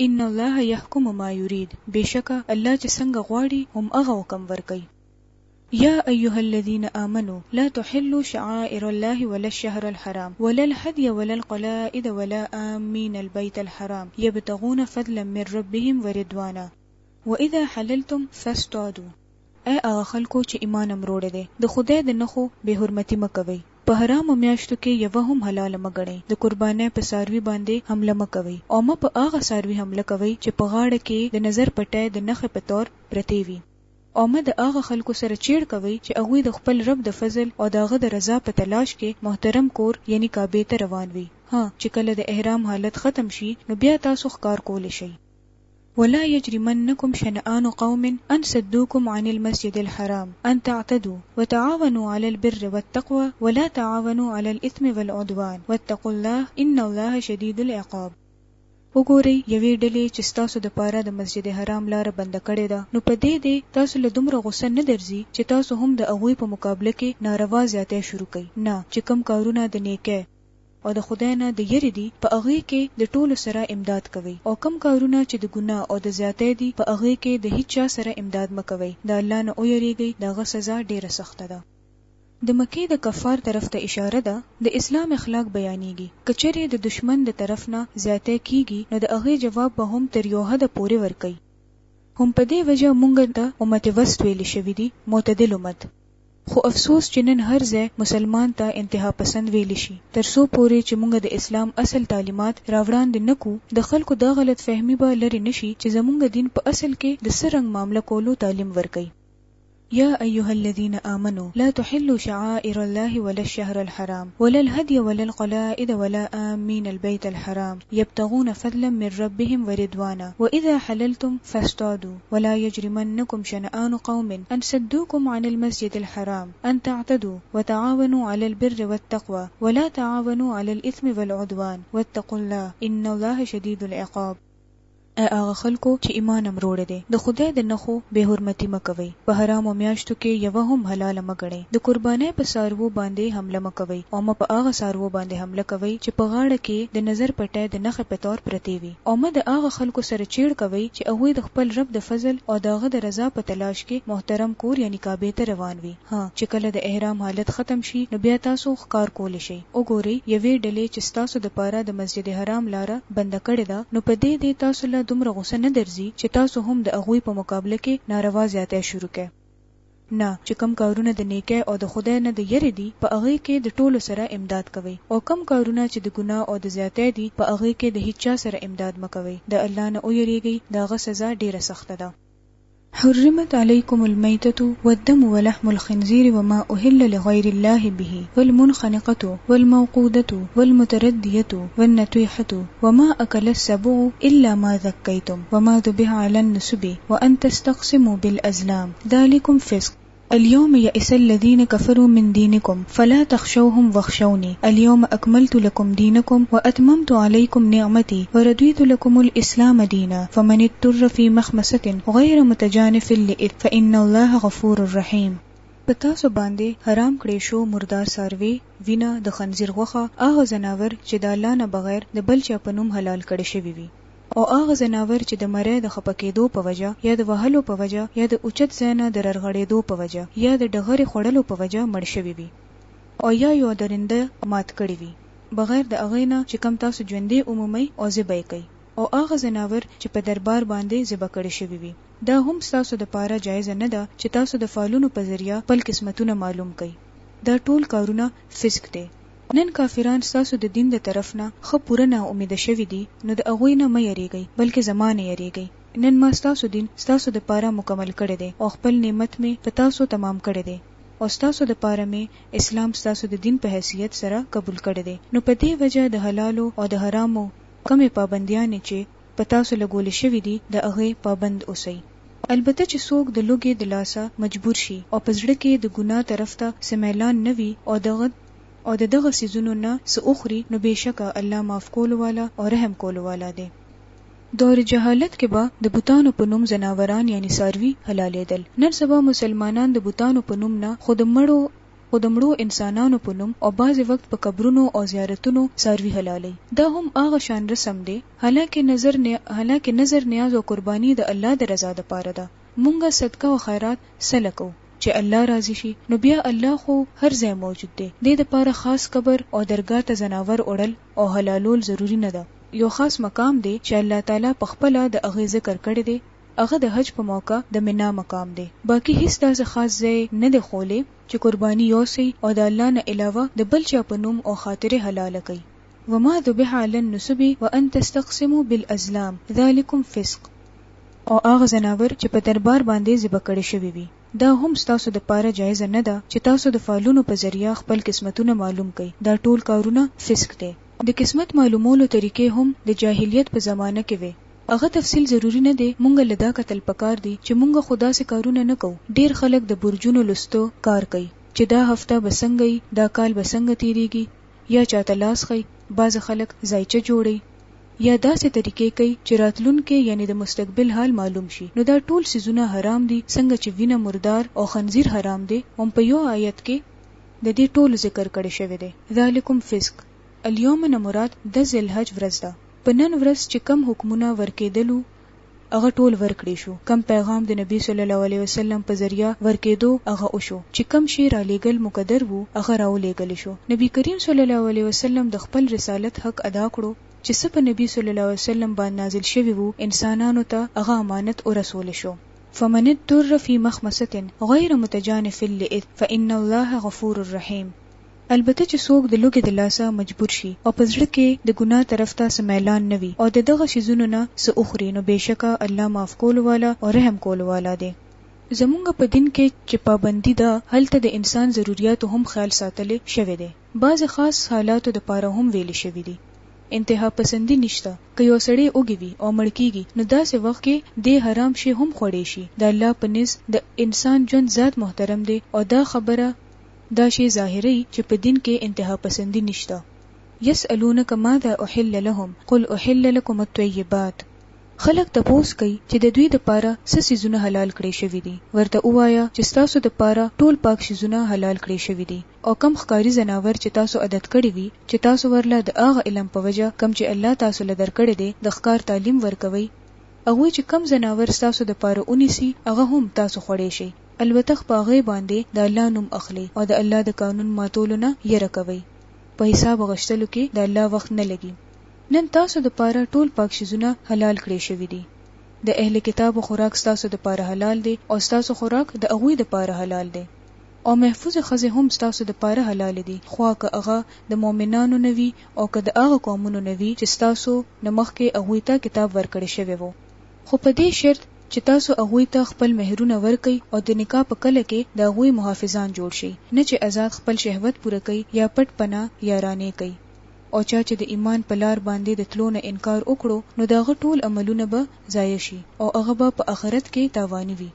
ان الله یحکم ما یرید بېشکه الله چې څنګه غواړي هم هغه حکم ورکوي. يا ايها الذين آمنوا لا تحلوا شعائر الله ولا الشهر الحرام ولا الهدي ولا القلائد ولا آمين البيت الحرام يبتغون فضلا من ربهم ورضوانا واذا حللتم فاصطادوا. اې هغه خلکو چې ايمان امروړی دی د خدای د نښو بې حرمتي مه کوئ، په حرامو مياشتو کې يوه هم حلاله مه ګڼئ، د قربانۍ په څاروي باندې حمله مه کوئ او مه په هغه څاروي حمله کوئ چې په غاړه کې يې د نظر پټۍ د نښې په طور پرتې وي. او مه د هغه خلکو سره چېړ کوئ چې هغوی د خپل رب د فضل او د هغه د رضا په تلاش کې محترم کور یعنی کعبې ته روان وي، ها چې کله د احرام حالت ختم شي نو بیا تاسو ښکار کولی شئ. ولا یجرمنکم شنآن قوم ان صدوکم عن المسجد الحرام ان تعتدو وتعاونوا علی البر والتقوی ولا تعاونوا علی الاثم والعدوان واتقوا الله ان الله شدید العقاب. وګورئ یوې ډلې چې ستاسو دپاره د مسجد حرام لاره بنده کړې ده نو په دې دې تاسو له دومره غصه نه درځي چې تاسو هم د هغوی په مقابله کې ناروا زیاتی شروع کړئ نه چې کوم کارونه د نیکۍ او د خدای نه د یرې دي په هغې کې د ټولو سره امداد کوئ او کوم کارونه چې د ګناه او د زیاتی دي په هغې کې د هیچا سره امداد مه کوئ د الله نه ویریږئ د هغه سزا ډیره سخته ده. د مکې د کفار طرف ته اشاره ده، د اسلام اخلاق بیانیږي، که چېرې د دښمن د طرف نه زیاتی کیږي نو د هغې جواب به هم تر یو حده پورې ورکوي. هم په دې وجه مونږ ته امت وسط ویل شوي دي، معتدل امت. خو افسوس چې نن هر ځای مسلمان ته انتها پسند ویل شي، تر څو پورې چې مونږ د اسلام اصل تعلیمات راوړاندې نه کړو، د خلکو دا غلط فهمي به لرې نه شي چې زمونږ دین په اصل کې د څه رنګ معامله کولو تعلیم ورکوي. يا أيها الذين آمنوا لا تحلوا شعائر الله ولا الشهر الحرام ولا الهدي ولا القلائد ولا آمين البيت الحرام يبتغون فضلا من ربهم ورضوانا وإذا حللتم فاصطادوا ولا يجرمنكم شنآن قوم أن سدوكم عن المسجد الحرام أن تعتدوا وتعاونوا على البر والتقوى ولا تعاونوا على الإثم والعدوان واتقوا الله إن الله شديد العقاب اې هغه خلکو چې ایمان م روړی دی د خدای د نښو بې حرمتي مه کوئ، په حرامو میاشتو کې یوه هم حلاله مه ګڼئ، د قربانۍ په څاروو باندې حمله مه کوئ او مه په هغه څاروو باندې حمله کوئ چې په غاړه کې یې د نظر پټی د نښې په طور پرتې وي او مه د هغه خلکو سره چیړ کوئ چې هغوی د خپل رب د فضل او د هغه د رضا په تلاش کې محترم کور یعنی کعبې ته روان وي. ها چې کله د احرام حالت ختم شي نو بیا تاسو ښکار کولی شئ، وګورئ یوې ډلې چې ستاسو دپاره د مسجد حرام لاره بنده کړې ده نو په دې دې تاسو له دومره غوسه نه درځي چې تاسو هم د هغوی په مقابله کې ناروا زیاتی شروع کړئ؟ نه، چې کوم کارونه د نیکۍ او د خدای نه د یرې دي په هغې کې د ټولو سره امداد کوئ او کوم کارونه چې د ګناه او د زیاتی دي په هغې کې د هیچا سره امداد مه کوئ، د الله نه ویریږئ، د هغه سزا ډیره سخته ده. حرمت عليكم الميتة والدم ولحم الخنزير وما أهل لغير الله به والمنخنقة والموقودة والمتردية والنتيحة وما أكل السبع إلا ما ذكيتم وما ذبه على النسب وأن تستقسموا بالأزلام ذلكم فسق الیوم یئس الذین کفروا من دینکم فلا تخشوهم واخشونی الیوم اکملت لکم دینکم واتممت علیکم نعمتی وردیت لکم الاسلام دینا فمن اضطر فی مخمصة غیر متجانف لإثم فإن الله غفور رحیم. په تاسو باندې حرام کړې شو مردار څاروې، وینه، د خنزیر غوښه، هغه ځناور چې د الله نه بغیر د بل چا په نوم حلال کړې شوې وي. او هغه ځناور چې د مرۍ د خپه کېدو په وجه یا د وهلو په وجه یا د اوچت ځای نه د ررغړېدو په وجه یا د ډغرې خوړلو په وجه مړ شوي وي او یا یو درنده مات کړي وي بغیر د هغه نه چې کوم تاسو ژوندی ومومئ او ذبح یې کړئ او هغه ځناور چې په دربار باندې ذبح کړی شوي وي دا هم ستاسو دپاره جایزه نه ده چې تاسو د فالونو په ذریعه خپل قسمتونه معلوم کړئ دا ټول کارونه فسق دی نن کافران ستاسو د دین د طرف نه ښه پوره نا امیده شوي دي نو د هغوی نه مه یریږئ بلکه زما نه یریږئ نن ما ستاسو دین ستاسو د پاره مکمل کړی دی او خپل نعمت مې په تاسو تمام کړی دی او ستاسو د پاره مې اسلام ستاسو د دین په حیثیت سره قبول کړی دی نو په دې وجه د حلالو او د حرامو کومې پابندیانې چې په تاسو لګول شوي دي د هغه پابند اوسئ البته چې څوک د لوږې د لاسه مجبور شي او په زړه کې د ګناه طرف ته څه میلان نه وي او دغه او د دغه څیزونو نه څه وخوري نو بېشکه الله معاف کولو والا او رحم کولو والا دی. دور جهالت کې به د بتانو په نوم ځناوران یعنی څاروي حلالېدل نن سبا مسلمانان د بتانو په نوم نه خو د مړو خو د مړو انسانانو په نوم او بعضې وخت په قبرونو او زیارتونو څاروي حلالوي دا هم هغه شان رسم دی حالانکه نذر حالانکه نذر نیاز او قرباني د الله د رضا د پاره ده مونږ صدقه او خیرات څله کوو چې الله راضي شي نو بیا الله خو هر ځای موجود دی دې د پاره خاص قبر او درګاه ته ځناور وړل او حلالول ضروري نه ده یو خاص مقام دی چې الله تعالی په خپله د هغې ذکر کړی دی هغه د حج په موقع د منا مقام دی باقي هیڅ داسې خاص ځای نه دی ښولی چې قرباني یوسئ او د الله نه علاوه د بل چا په نوم او خاطرې حلاله کړئ وما ذبح علی النصب وان تستقسموا بالازلام ذلکم فسق او هغه ځناور چې په دربار باندې ذبح کړی شوی وي دا هم ستاسو د پاره جایزه نه ده چې تاسو د فالونو په ذریعه خپل قسمتونه معلوم کړئ دا ټول کارونه فسق دی د قسمت معلومولو طریقې هم د جاهلیت په زمانه کې وې هغه تفصیل ضروري نه دی مونږ له دا کتل پکار دي چې مونږ خو داسې کارونه نه کوو ډیر خلک د برجونو لوستو کار کوي چې دا هفته به څنګه وي دا کال به څنګه تیریږي یا چاته لاس ښیي بعض خلک ځایچه جوړوي یا داسې طریقې کوي چې راتلونکې یعنې د مستقبل حال معلوم شي نو دا ټول څیزونه حرام دي څنګه چې وینه مردار او خنزیر حرام دی هم په یو آیت کې ددې ټولو ذکر کړی شوی دی ذالکم فسق. اليوم نه مراد د ذی الحج ورځ ده په نن ورځ چې کوم حکمونه ورکيدلو هغه ټول ورکړې شو کوم پيغام د نبی صلی الله عليه وسلم په ذريعه ورکيدو هغه وشو چې کوم شی راليږل مقدر وو هغه راوليږل شو نبی کريم صلی الله عليه وسلم د خپل رسالت حق ادا کړو چې څه په نبی صلی الله عليه وسلم باندې نازل شوي وو انسانانو ته هغه امانت ورسول شو. فمن اضطر في مخمصة غير متجانف لإثم فإن الله غفور رحيم البته چې څوک د لوږې د لاسه مجبور شي او په زړه کې د ګناه طرف ته څه میلان نه وي او د دغه څیزونو نه څه وخوري نو بېشکه الله معاف کولو والا او رحم کولو والا دی. زمونږ په دین کې چې پابندي ده هلته د انسان ضروریاتو هم خیال ساتل شوی دی بعضې خاص حالاتو د پاره هم ویل شوي دي انتها پسندي نشته که یو سړی وږی وي او مړ کیږي نو داسې وخت کې دی حرام شی هم خوړی شي د الله په نزد د انسان ژوند زیات محترم دی او دا خبره دا شی ظاهروی چې په دین کې انتهاپسندی نشته. یسألونک ماذا احل لهم قل احل لکم الطیبات خلک تپوس کوي چې د دوی دپاره څه څیزونه حلال کړی شوی دي ورته ووایه چې ستاسو دپاره ټول پاک شیزونه حلال کړی شوی دي او کوم ښکاري ځناور چې تاسو عدت کړی وي چې تاسو ورله د هغه علم په وجه کوم چې الله تاسو له درکړی دی د ښکار تعلیم ورکوی هغوی چې کوم ځناور ستاسو دپاره ونیسی هغه هم تاسو خوړی شی. البتخ په هغوی باندې د الله نوم اخلئ او د الله د قانون ماتولو نه یره کوئ. په حساب غشتلو کې د الله وخت نه لګي. نن تاسو د پاره ټول پاک شیزونه حلال کړې شوي دي. د اهل کتابو خوراک ستاسو د پاره حلال دی او ستاسو خوراک د هغوی د پاره حلال دی. او محفوظې ښځې هم ستاسو د پاره حلالې دي خواه که هغه د مؤمنانو نه وي او که د هغه قومونو نه وي چې ستاسو نه مخکې هغوی ته کتاب ورکړې شوی وو. خو په دې شرط چې تاسو هغوی ته خپل مهرونه ورکړئ او د نکاح په کله کې د هغوی محافظان جوړ شئ، نه چې ازاد خپل شهوت پوره کړئ یا پټ پناه یارانې کوي. او چا چې د ایمان په لار باندې د تلو نه انکار وکړو نو د هغه ټول عملونه به ضایع شي او هغه به په اخرت کې تاواني وي.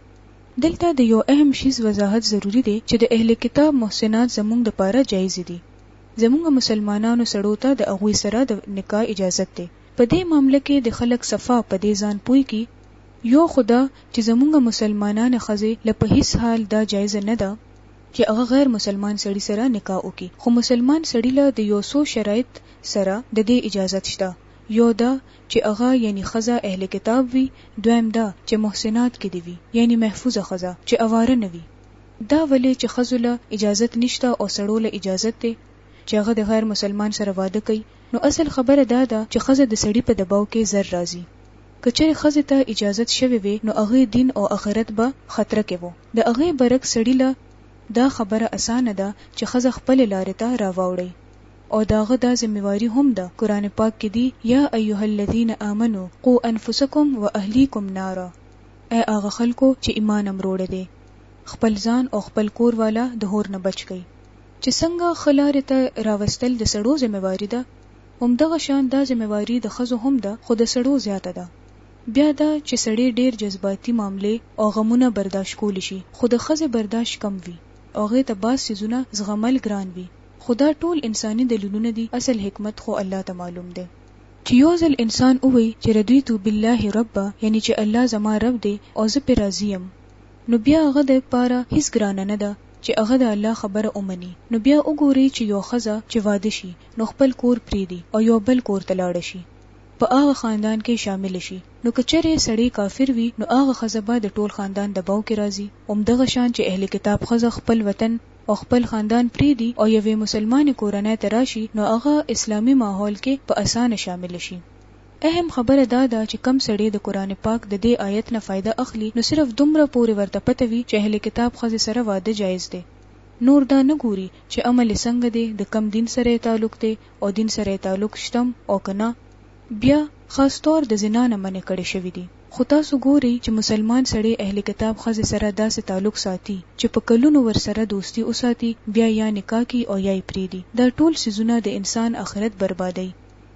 دلته د یو اهم شیز وضاحت ضروري دی چې د اهل کتاب محصنات زمونږ د پاره جایزې دي. زمونږ مسلمانانو سړو ته د هغوی سره د نکاح اجازت دی. په دې معامله کې د خلک صفا په دې ځان پوی کی يو خو دا چې زمونږ مسلمانانه ښځې له په هيڅ حال دا جايزه نه ده چې هغه غير مسلمان سړي سره نکاح وکړي خو مسلمان سړي له د يو څو شرايط سره د دې اجازت شته يو دا چې هغه يعنی ښځه اهل کتاب وي دويم دا چې محسنات کې دې وي يعنی محفوظه ښځه چې اواره نه وي دا ولې چې ښځو له اجازت نشته او سړو له اجازت دی چې هغه د غير مسلمان سره واده کوي نو اصل خبره دا ده چې ښځه د سړي په دباو کې زر راځي. که چېرې ښځې ته اجازت شوې وې نو هغې دين او اخرت به خطر کې وو. د هغې برعکس سړي له دا خبره اسانه ده چې ښځه خپلې لارې ته راواوړي او د هغه دا ذمه واري هم ده، قرآن پاک کې دي، يا ايها الذين آمنو قوا انفسکم و اهليکم نارا، اې هغه خلکو چې ايمان امروړی دی خپل ځان او خپل کور والا د هور نه بچ کړئ. چې څنګه ښه لارې ته راوستل د سړو ذمه واري ده، همدغه شان دا ذمه واري د ښځو هم ده، خو د سړو زیاته ده. بیا دا چې سړې ډېر جذباتي معاملې او غمونه برداشت کولی شي، خو د ښځې برداشت کم وي او هغې ته بعض څیزونه زغمل ګران وي، خو دا ټول انساني دلیلونه دي، اصل حکمت خو الله ته معلوم دی. چې یو ځل انسان ووایي چې رضیت بالله ربا، یعنې چې الله زما رب دی او زه پرې راضي یم، نو بیا هغه د پاره هیڅ ګرانه نه ده، چې هغه د الله خبره ومني، نو بیا وګورئ چې یوه ښځه چې واده شي، نو خپل کور پرېږدي او یوه بل کور ته لاړه شي، په هغه خاندان کې شامله شي، نو که چېرې سړی کافر وي، نو هغه ښځه به د ټول خاندان دباو کې راځي، همدغه شان چې اهل کتاب ښځه خپل وطن او خپل خاندان پرېږدي او یوې مسلمانې کورنۍ ته راشي، نو هغه اسلامي ماحول کې په اسانه شامله شي. اهم خبره دا ده چې کوم سړی د قرآن پاک د دې آیت نه فایده اخلي نو صرف دومره پورې ورته پته وي چې اهل کتاب ښځې سره واده جایز دی نور دا نه ګوري چې عمل یې څنګه دی د کوم دین سره یې تعلق دی او دین سره یې تعلق شته هم او که نه بیا خاص طور د زنا نه منع کړی شوی دی خو تاسو ګورئ چې مسلمان سړی اهل کتاب ښځې سره داسې تعلق ساتي چې په کلونو ورسره دوستي وساتي بیا یا نکاح کوي او یا یې پریږدي دا ټول څیزونه د انسان اخرت بربادوي.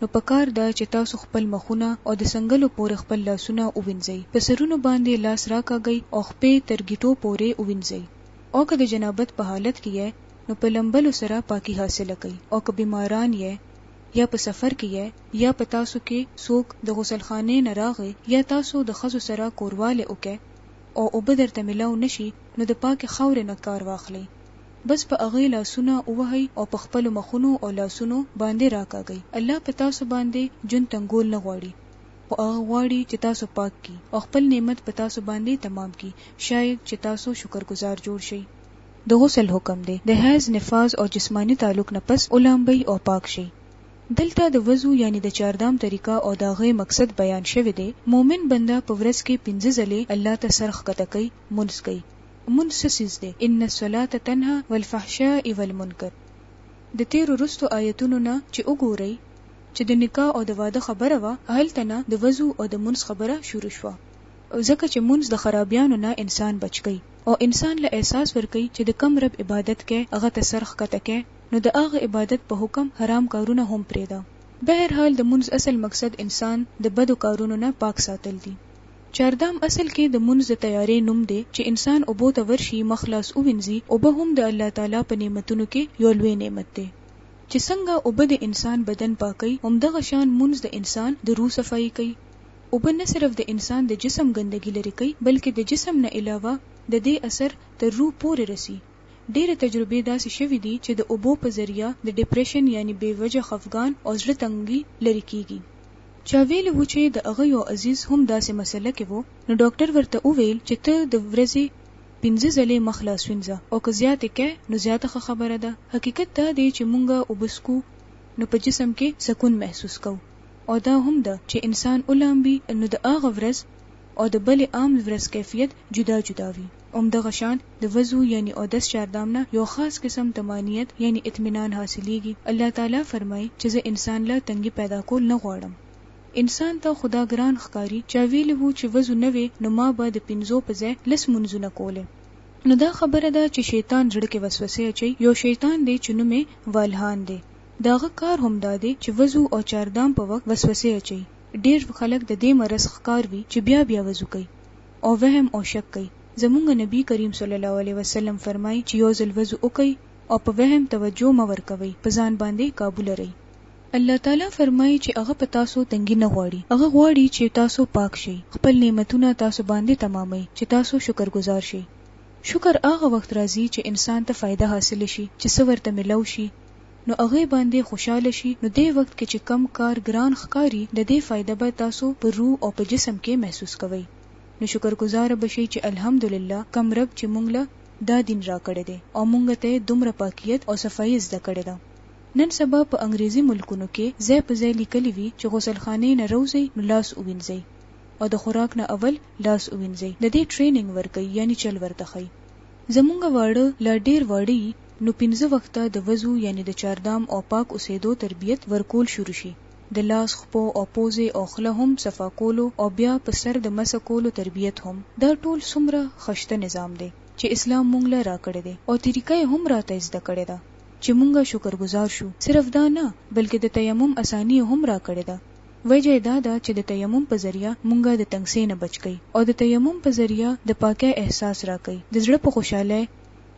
نو په کار ده چې تاسو خپل مخونه او د څنګلو پورې خپل لاسونه ووینځئ، په سرونو باندې لاس راکاږئ او خپې تر ګیټو پورې ووینځئ او که د جنابت په حالت کې یئ نو په لمبلو سره پاکي حاصله کړئ او که بیماران یئ یا په سفر کې یئ یا په تاسو کې څوک د غسل خانې نه راغی یا تاسو د ښځو سره کوروالی وکړئ او اوبه درته ملاو نه شي نو د پاکې خاورې نه کار واخلئ بس په هغه لاسونه ووهئ او په خپلو مخونو او لاسونو باندې راکاږئ. الله په تاسو باندې جون تنګول نه غواړي، خو هغه غواړي چې تاسو پاک کړي او خپل نعمت په تاسو باندې تمام کړي، شاید چې تاسو شکر ګزار جوړ شئ. د غسل حکم دی، د حیض، نفاس او جسماني تعلق نه پس ولامبئ او پاک شئ. دلته د وضو یعنی د چاردام طریقه او د هغې مقصد بیان شوی دی، مؤمن بنده په ورځ کې پنځه ځلې الله ته سر ښکته کوي، مونځ کوي. لمونځ څه څیز دی؟ ان الصلاة تنهی والفحشاء والمنکر د تیرو وروستو آیتونو نه چې وګورئ چې د نکاح او د واده خبره وه هلته نه د وضو او د لمونځ خبره شروع شوه ځکه چې لمونځ د خرابیانو نه انسان بچ کوي او انسان له احساس ورکوي چې د کوم رب عبادت کوي هغه ته سر ښکته کړه نو د هغه عبادت په حکم حرام کارونه هم پریږده بهرحال د لمونځ اصل مقصد انسان د بدو کارونو نه پاک ساتل دي. چاردام اصل کې د مونځ د تیارې نوم دی چې انسان اوبو ته ورشي مخ لاس ووینځي، اوبه هم د الله تعالی په نعمتونو کې یو لوی نعمت دی. چې څنګه اوبه د انسان بدن پاکوي همدغه شان مونځ د انسان د روح صفايي کوي. اوبه نه صرف د انسان د جسم ګندګي لرې کوي بلکې د جسم نه علاوه ددې اثر تر روح پورې رسي. ډېرې تجربې داسې شوې دي چې د اوبو په ذریعه د ډېپرېشن یعنې بې وجه خفګان او زړه تنګي لرې کېږي. چا ویلي وو چې د هغه یو عزیز هم داسې مسله کې وو نو ډاکټر ورته وویل چې ته د ورځې پنځه ځلې مخ لاس وینځه او که زیات یې کړې نو زیاته ښه خبره ده. حقیقت دا دی چې مونږ اوبه څکو نو په جسم کې سکون محسوس کوو او دا هم ده چې انسان ولامبي نو د هغه ورځ او د بلې عام ورځ کیفیت جدا جدا وي. همدغه شان د وضو یعنی اودس چاردام نه یو خاص قسم طمانیت یعنی اطمینان حاصلیږی الله تعالی فرمایی چه زه انسان له تنګی پیدا کول نه غواړم انسان ته خو دا ګران ښکاری چا ویلی وو چه وضو نه وی نو ما به د پنځو په ځای لس لمونځونه کولی نو دا خبره ده چه شیطان زړه کی وسوسه اچوی یو شیطان دی چه نوم یی والهان دی د هغه کار هم دا دی چه وضو او چاردام په وخت وسوسه اچوی ډیر خلک د دی مرض ښکار وی چه بیا بیا وضو کوی او وهم او شک کوي زمونږ نبي کریم صلی الله علیه وسلم فرمايي چې یو ځل وضو وکړئ او په وهم توجه مه ورکوئ په ځان باندې قابو لرئ. الله تعالی فرمايي چې هغه په تاسو تنګي نه غواړي هغه غواړي چې تاسو پاک شئ خپل نعمتونه تاسو باندې تمامئ چې تاسو شکر ګذار شئ شکر هغه وخت راځي چې انسان ته فائده حاصله شي چې څه ورته ملاؤ شي نو هغه باندې خوشحاله شي نو دې وخت کې چې کوم کار ګران ښکاري د دې فائده به تاسو په روح او په جسم کې محسوس کوئ نو شکر ګزاره به شئ چې الحمدلله کوم رب چې مونږ له دا دين راکړی دی او مونږ ته يې دومره پاکيت او صفائي زده کړې ده نن سبا په انګريزي ملکونو کې ځای په ځای ليکلي وي چې غسل خانې نه روځئ نو لاس ووينځئ او د خوراک نه اول لاس ووينځئ د دې ټريننګ ورکوي يعني چل ورته ښايي زمونږ واړه لا ډير واړه يي نو پنځه وخته د وضو یعنی د چاردام او پاک اوسیدو تربیت ورکول شروع شي د لاس خپو او پوزې او خله هم صفا کولو او بیا په سر د مسح کولو تربیت هم دا ټول څومره خشته نظام دی چې اسلام مونږ له راکړی دی او طریقه یې هم راته زده کړی ده چې مونږ شکر ګزار شو صرف دا نه بلکه د تیمم اسانی یې هم راکړی ده وجه یې دا ده چې د تیمم په ذریعه مونږ د تنګسې نه بچ کوي او د تیمم په ذریعه د پاکۍ احساس راکوي د زړه په خوشحالۍ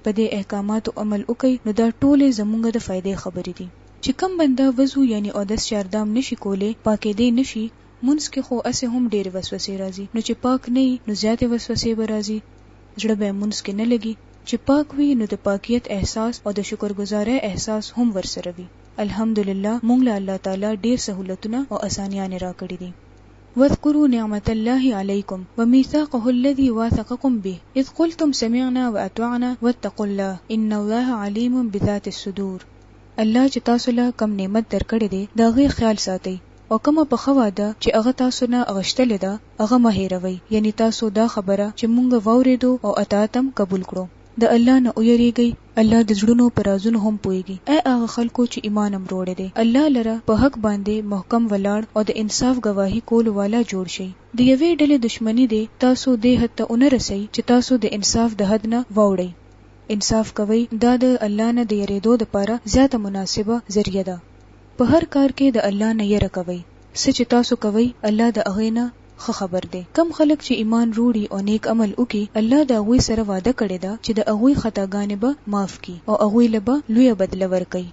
په دې احکاماتو عمل وکړئ نو دا ټولې زمونږ د فائدې خبرې دي. چې کوم بنده وضو یعنی اودس چاردام نشي کولې پاکیدې نشي مونځ کې خو هسې هم ډیرې وسوسې راځي نو چې پاک نه یي نو زیاتې وسوسې به راځي زړه به مونځ کې نه لګي چې پاک وي نو د پاکیت احساس او د شکر ګزارۍ احساس هم ورسره وي الحمدلله مونږ له الله تعالی ډیر سهولتونه او اسانیانې راکړې دي واذکروا نعمت الله علیکم ومیثاقه الذی واثقکم به اذ قلتم سمعنا واطعنا واتقوا الله ان الله علیم بذات الصدور الله چې تاسو له کوم نعمت درکړی دی د هغې خیال ساتئ او کومه پخه وعده چې هغه تاسو نه اغشتلې ده هغه مه هېروئ یعنی تاسو دا خبره چې مونږ واورېدو او اطاعت هم قبول کړو. د الله نه ویریږئ، الله د زړونو په رازونو هم پوهیږي، اې هغه خلکو چې ایمان مو روړی دی! الله لره په حق باندې محکم ولاړ او د انصاف ګواهي کولو والا جوړ شئ! د یوې ډلې دښمني دې تاسو دې حد ته ونه رسوي چې تاسو د انصاف د حد نه واوړئ! انصاف کوئ، دا د الله نه د یریدو لپاره زیاته مناسبه ذریعه ده. په هر کار کې د الله نه یره کوئ، څه چې تاسو کوئ، الله د هغې نه. ښه خبر دی. کوم خلک چې ایمان روړي او نیک عمل وکړي الله د هغوی سره وعده کړې ده چې د هغوی خطاګانې به معاف کړي او هغوی له به لویه بدله ورکوي.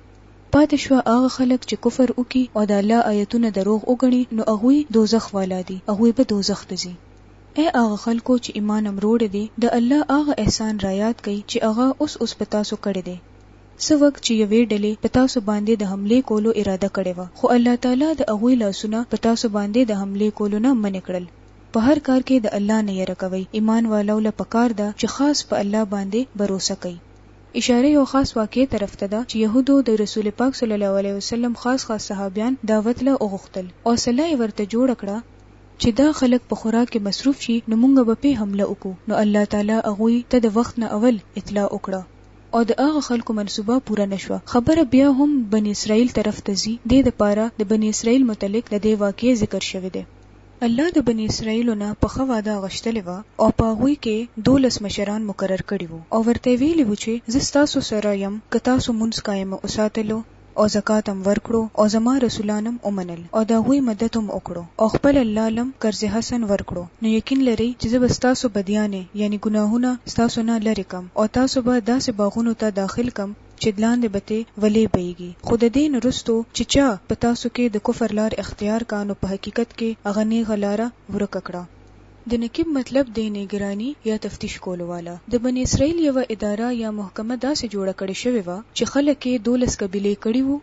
پاتې شوه هغه خلک چې کفر وکړي او د الله آیتونه دروغ وګڼي نو هغوی دوزخ والا دي، هغوی به دوزخ ته ځي. ای هغه خلکو چې ایمان م روړې دې د الله هغه احسان رایاد کړئ چې هغه اوس اوس په تاسو کړې دې. څه وخت چې یوې ډلې په تاسو باندې د حملې کولو اراده کړې وه، خو الله تعالی د هغوی لاسونه په تاسو باندې د حملې کولو نه منع کړل. په هر کار کې د الله نه یره کوئ، ایمان والو له پکار ده چې خاص په الله باندې بروسه کړي. اشاره یو خاص واقعې طرف ته ده چې یهودو د رسول پاک صلی الله علیه وسلم خاص خاص صحابیان دعوت له وغوښتل او صلح یې ورته جوړه کړه، چې دا خلک په خوراک کې مصروف شي نو مونږ به پرې حمله وکړو، نو الله تعالی هغوی ته د وخت نه اول اطلاع وکړه. او د هغه خلکو منصوبه پوره نه شوه خبره بیا هم بنی اسراییل طرف ته ځي دې د پاره د بنی اسراییل متعلق د دې واقعې ذکر شوی دی. الله د بنی اسراییلو نه پخه وعده اغشتلې وه او په هغوی کې دولس مشران مقرر کړي وو او ورته یې ویلي وو چې زه ستاسو سره یم که تاسو مونځ قایم اوساتلو، او زکات هم ورکړو او زما رسولان هم ومنل او د هغوی مدد هم وکړو او خپل الله له هم قرض حسن ورکړو نو یقین لرئ چې زه به ستاسو بدیانې یعنې ګناهونه ستاسو نه لرې کړم او تاسو به داسې باغونو ته داخل کړم چې دلاندې به ترې ویلې بهیږي خو د دې نه وروسته چې چا په تاسو کې د کفر لار اختیار کړه نو په حقیقت کې هغه نیغه لاره ورکه کړه. د نقیب مطلب دی نېګراني یا تفتیش کولو والا. د بني اسراییل یوه اداره یا محکمه داسې جوړه کړې شوې وه چې خلک یې دولس قبیلې کړي وو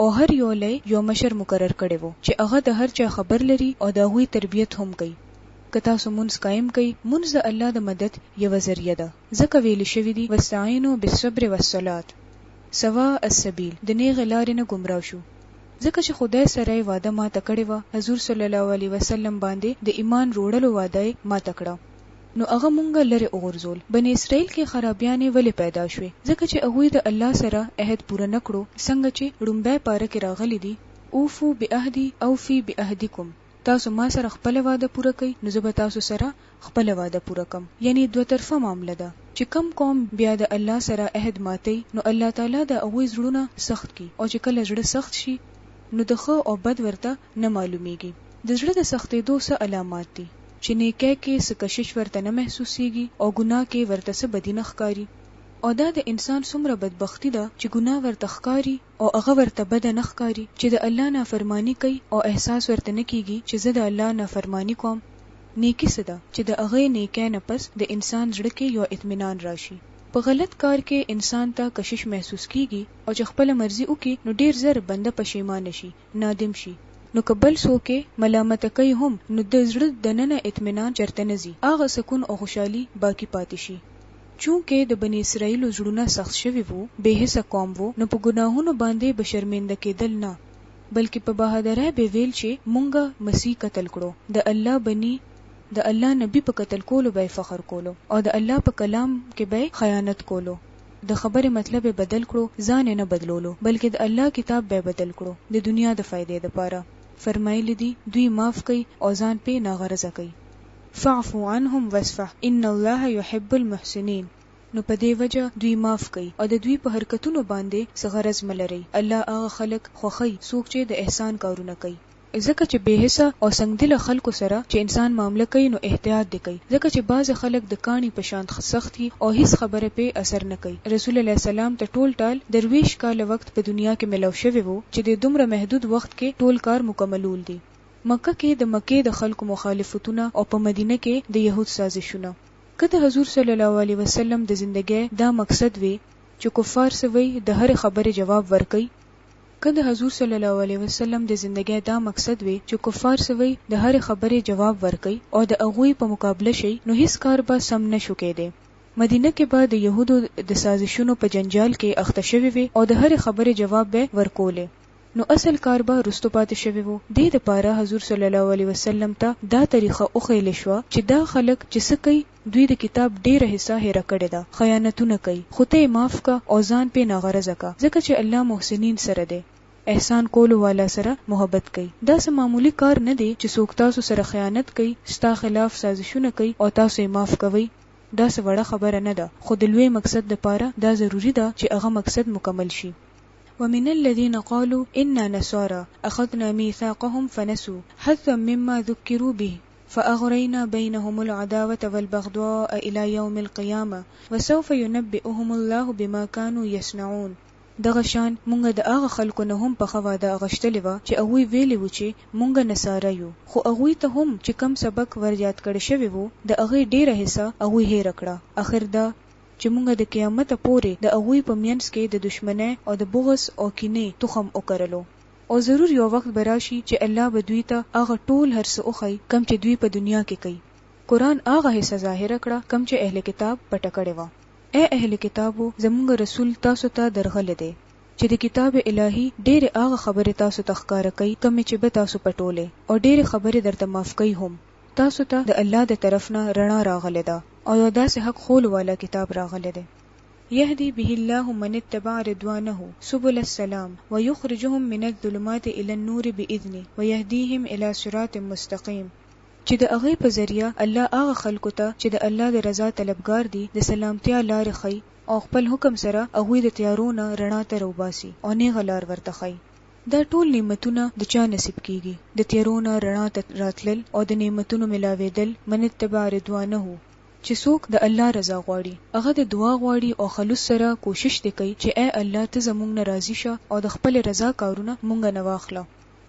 او هر یو له یې یو مشر مقرر کړی و چې هغه د هر چا خبر لري او د هغوی تربیت هم کوي که تاسو مونځ قایم کړئ مونځ د الله د مدد یوه ذریعه ده. ځکه ویل شوي دي، واستعینو بالصبر والصلوة سواء السبیل، د نیغې لارې نه ګمراه شو، ځکه چې خدای سره یې وعده ماته کړې وه، حضور صلی الله علیه وسلم باندې د ایمان روړلو وعده یې ماته کړه، نو هغه مونږ لرې وغورځول، بني اسرائیل کې خرابیانې ولې پیدا شوې، ځکه چې هغوی د الله سره عهد پوره نه کړو، څنګه چې ړومبی پاره کې راغلي دي، اوفو بعهدی اوفی بعهدکم، تاسو ما سره خپله وعده پوره کړئ، نو زه به تاسو سره خپله وعده پوره کم یعنی دوه طرفه معامله ده چی کوم قوم بیا د الله سره عهد ماتوی نو الله تعالی د هغوی زړونه سخت کی او چی کله زړه سخت شی نو د ښه او بد ورته نه معلومیږی د زړه د سختیدو څه علامات دی چی نیکی کی څه کشش ورته نه محسوسیږی او ګناه کی ورته څه بدی نه ښکاری او دا د انسان څومره بدبختی ده چی ګناه ورته ښکاری او هغه ورته بده نه ښکاري چې د الله نافرماني کوي او احساس ورته نه کېږي چې زه د الله نافرماني کوم، نېکي څه ده چې د هغۀ نېکۍ نه پس د انسان زړۀ کې يو اطمينان راشي. په غلط کار کې انسان ته کشش محسوس کېږي او چې خپله مرضي وکړي نو ډېر زر بنده پښېمانه شي نادم شي نو که بل څوک يې ملامته کوي هم نو د زړه دننه اطمينان چرته نه ځي هغه سکون او خوشحالي باقي پاتې شي چونکه د بني اسرائيلو زړونه سخت شوي وو بې حسه قوم وو نو په ګناهونو باندې به شرمينده کيدل نه بلکه په بهادرۍ به ويل چې مونږ مسيح قتل کړو د الله بني د الله نبي په قتل کولو به يې فخر کولو او د الله په کلام کې به يې خيانت کولو. د خبرې مطلب یې بدل کړو، ځان یې نه بدلولو، بلکې د الله کتاب به یې بدل کړو، د دنیا د فایدې لپاره، فرمایلي دي، دوی معاف کړئ او ځان پرې ناغرضه کړئ، فاعف عنهم واصفح ان الله یحب المحسنین، نو په دې وجه دوی معاف کړئ او د دوی په حرکتونو باندې څه غرض مه لرئ، الله هغه خلک خوښوي څوک چې د احسان کارونه کوي. ځکه چې بې حسه او سنګدله خلکو سره چې انسان معامله کوي نو احتیاط دې کوي ځکه چې بعضې خلک د کاڼي په شان سخت وي او هیڅ خبره پرې اثر نه کوي رسول علیه سلام ته ټول ټال درویشت کاله وخت په دنیا کې ملاو شوی وو چې دې دومره محدود وخت کې ټول کار مکملول دي مکه کې د مکې د خلکو مخالفتونه او په مدینه کې د یهود سازشونه که د حضور صلی الله علیه وسلم د زندګۍ دا مقصد وی چې کفار څه وایي د هرې خبرې جواب ورکړئ که د حضور صلی الله علیه وسلم د زندګۍ دا مقصد وی چې کفار څه وایي د هرې خبرې جواب ورکړئ او د هغوی په مقابله شئ نو هیڅ کار به سم نه شو کیدای. مدینه کې به د یهودو د سازشونو په جنجال کې اخته شوي وی او د هرې خبرې جواب به یې ورکولې نو اصل کار به وروسته پاتې شوی وو. دې لپاره حضور صلی الله علیه وسلم ته دا طریقه وښیل شوه چې دا خلک چې څه کوي دوی د کتاب ډېره حصه هېره کړې ده، خیانتونه کوي، خو ته یې معاف کړه او ځان پرې ناغرضه کړه، ځکه چې الله محسنین سره دی، احسان کولو والا سره محبت کوي. دا څه معمولي کار نه دی چې څوک تاسو سره خیانت کوي، ستا خلاف سازشونه کوي او تاسو یې معاف کوئ، دا څه وړه خبره نه ده، خو د لوی مقصد لپاره دا ضروري ده چې هغه مقصد مکمل شي. ومن الذین قالوا انا نصاری اخذنا میثاقهم فنسوا حظا مما ذکروا به. فأغرينا بينهم العداوة والبغضاء إلى يوم القيامة وسوف ينبئهم الله بما كانوا يصنعون دغه شان مونږ د هغه خلکو نه هم پخه وعده اغشتلې وه چې هغوی ویلي وو چې مونږ نصارا یو خو هغوی ته هم چې کوم سبق ور یاد کړ شوی وو د هغې ډیره حصه هغوی هیره کړه اخر دا چې مونږ د قیامته پورې د هغوی په مینځ کې د دښمنۍ او د بغض او کینې تخم وکرلو. او ضرور یو وخت به راشي چې الله به دوی ته هغه ټول هر څه وښايي کوم چې دوی په دنیا کې کوي. قرآن هغه حصه ظاهره کړه کوم چې اهل کتاب پټه کړې وه. ای اهل کتابو! زموږ رسول تاسو ته درغلی دی چې د کتاب الهي ډېرې هغه خبرې تاسو ته ښکاره کوي کومې چې به تاسو پټولې او ډېرې خبرې درته معاف کوي هم. تاسو ته د الله د طرف نه رڼا راغلې ده او یو داسې حق ښوولو والا کتاب راغلی دی. يهدي به الله من اتبع رضوانه سبل السلام ويخرجهم من الظلمات الي النور باذنه ويهديهم الي صراط مستقيم چې د هغه په ذريعه الله هغه خلکو ته چې د الله د رضا طلبګار دي د سلامتيا لارې ښيي او خپل حکم سره هغوی د تيارو نه رڼا ته راوباسي او نېغه لار ورته ښيي. دا ټول نعمتونه د چا نصيب کېږي؟ د تيارو نه رڼا ته راتلل او د نعمتونو ملاوېدل، من اتبع رضوانه، چې څوک د الله رضا غواړي هغه د دعا غواړي او خلوص سره کوشش دې کوي چې اې الله ته زمونږ نه راضي شه او د خپلې رضا کارونه مونږ نه واخله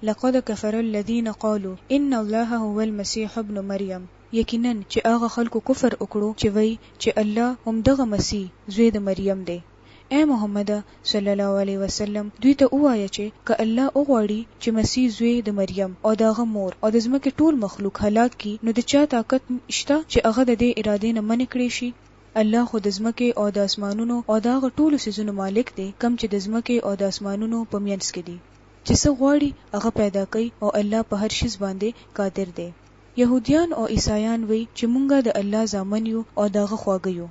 لقد کفر الذین قالو ان الله هو المسیح ابن مریم یقینا چې هغه خلکو کفر وکړو چې وایي چې الله همدغه مسیح زوی د مریم دی. اې محمده صلی الله علیه وسلم! دوی ته ووایه چې که الله وغواړي چې مسیح زوی د مریم او د هغه مور او د ځمکې ټول مخلوق هلاک کړي نو د چا طاقت شته چې هغه د دې ارادې نه منع کړی شي؟ الله خو د ځمکې او د اسمانونو او د هغه ټولو څیزونو مالک دی کوم چې د ځمکې او د اسمانونو په مینځ کې دي. چې څه غواړي هغه پیدا کوي او الله په هر شیز باندې قادر دی. یهودیان او عیسایان وایي چې مونږ د الله زامن یو او د هغه خواږه یو.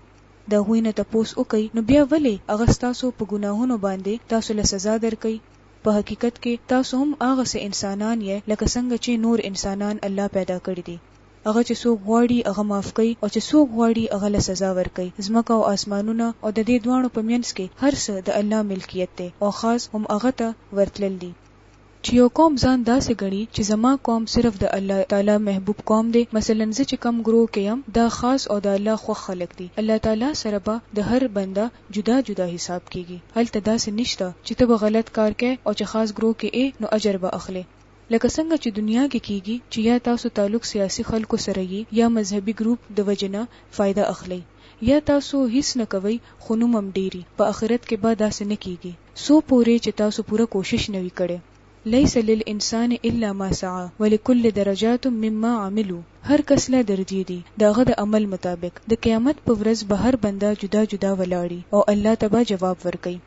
د هغوی نه تپوس وکړئ، نو بیا ولې هغه ستاسو په ګناهونو باندې تاسو له سزا درکوي؟ په حقیقت کې تاسو هم هغسې انسانان یئ لکه څنګه چې نور انسانان الله پیدا کړي دي. هغه چې څوک غواړي هغه معاف کوي او چې څوک غواړي هغه له سزا ورکوي. ځمکه او آسمانونه او د دې دواړو په مینځ کې هر څه د الله ملکیت دی او خاص هم هغه ته ورتلل دي. چې یو قوم ځان داسې ګڼي چې زما قوم صرف د الله تعالی محبوب قوم دی، مثلاً زه چې کوم ګروه کې یم دا خاص او د الله خوښ خلک دي، الله تعالی سره به د هر بنده جدا جدا حساب کېږي، هلته داسې نشته چې ته به غلط کار کوې او چې خاص ګروه کې ېې نو اجر به اخلې، لکه څنګه چې دنیا کې کېږي چې یا تاسو تعلق سیاسي خلکو سره یي یا مذهبي ګروپ د وجې نه فایده اخلئ یا تاسو هیڅ نه کوئ خو نوم هم ډېر یي، په اخرت کې به داسې نه کېږي. څو پورې چې تاسو پوره کوشش نه وي کړی. ليس للانسان الا ما سعی ولکل درجات مما عملو، هر کس له درجې دي د هغه د عمل مطابق، د قيامت په ورځ به هر بنده جدا جدا ولاړي او الله ته به جواب ورکوي.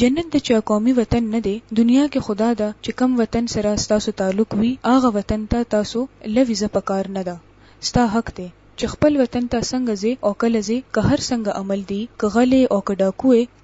جنت د چا قومي وطن نه دی، دنيا کې خو دا ده چې کوم وطن سره ستاسو تعلق وي هغه وطن ته تاسو له ويزه په کار نه ده، ستا حق دی چې خپل وطن ته څنګه ځې او کله ځې که هر څنګه عمل دي که غل يې او که ډاکو يې،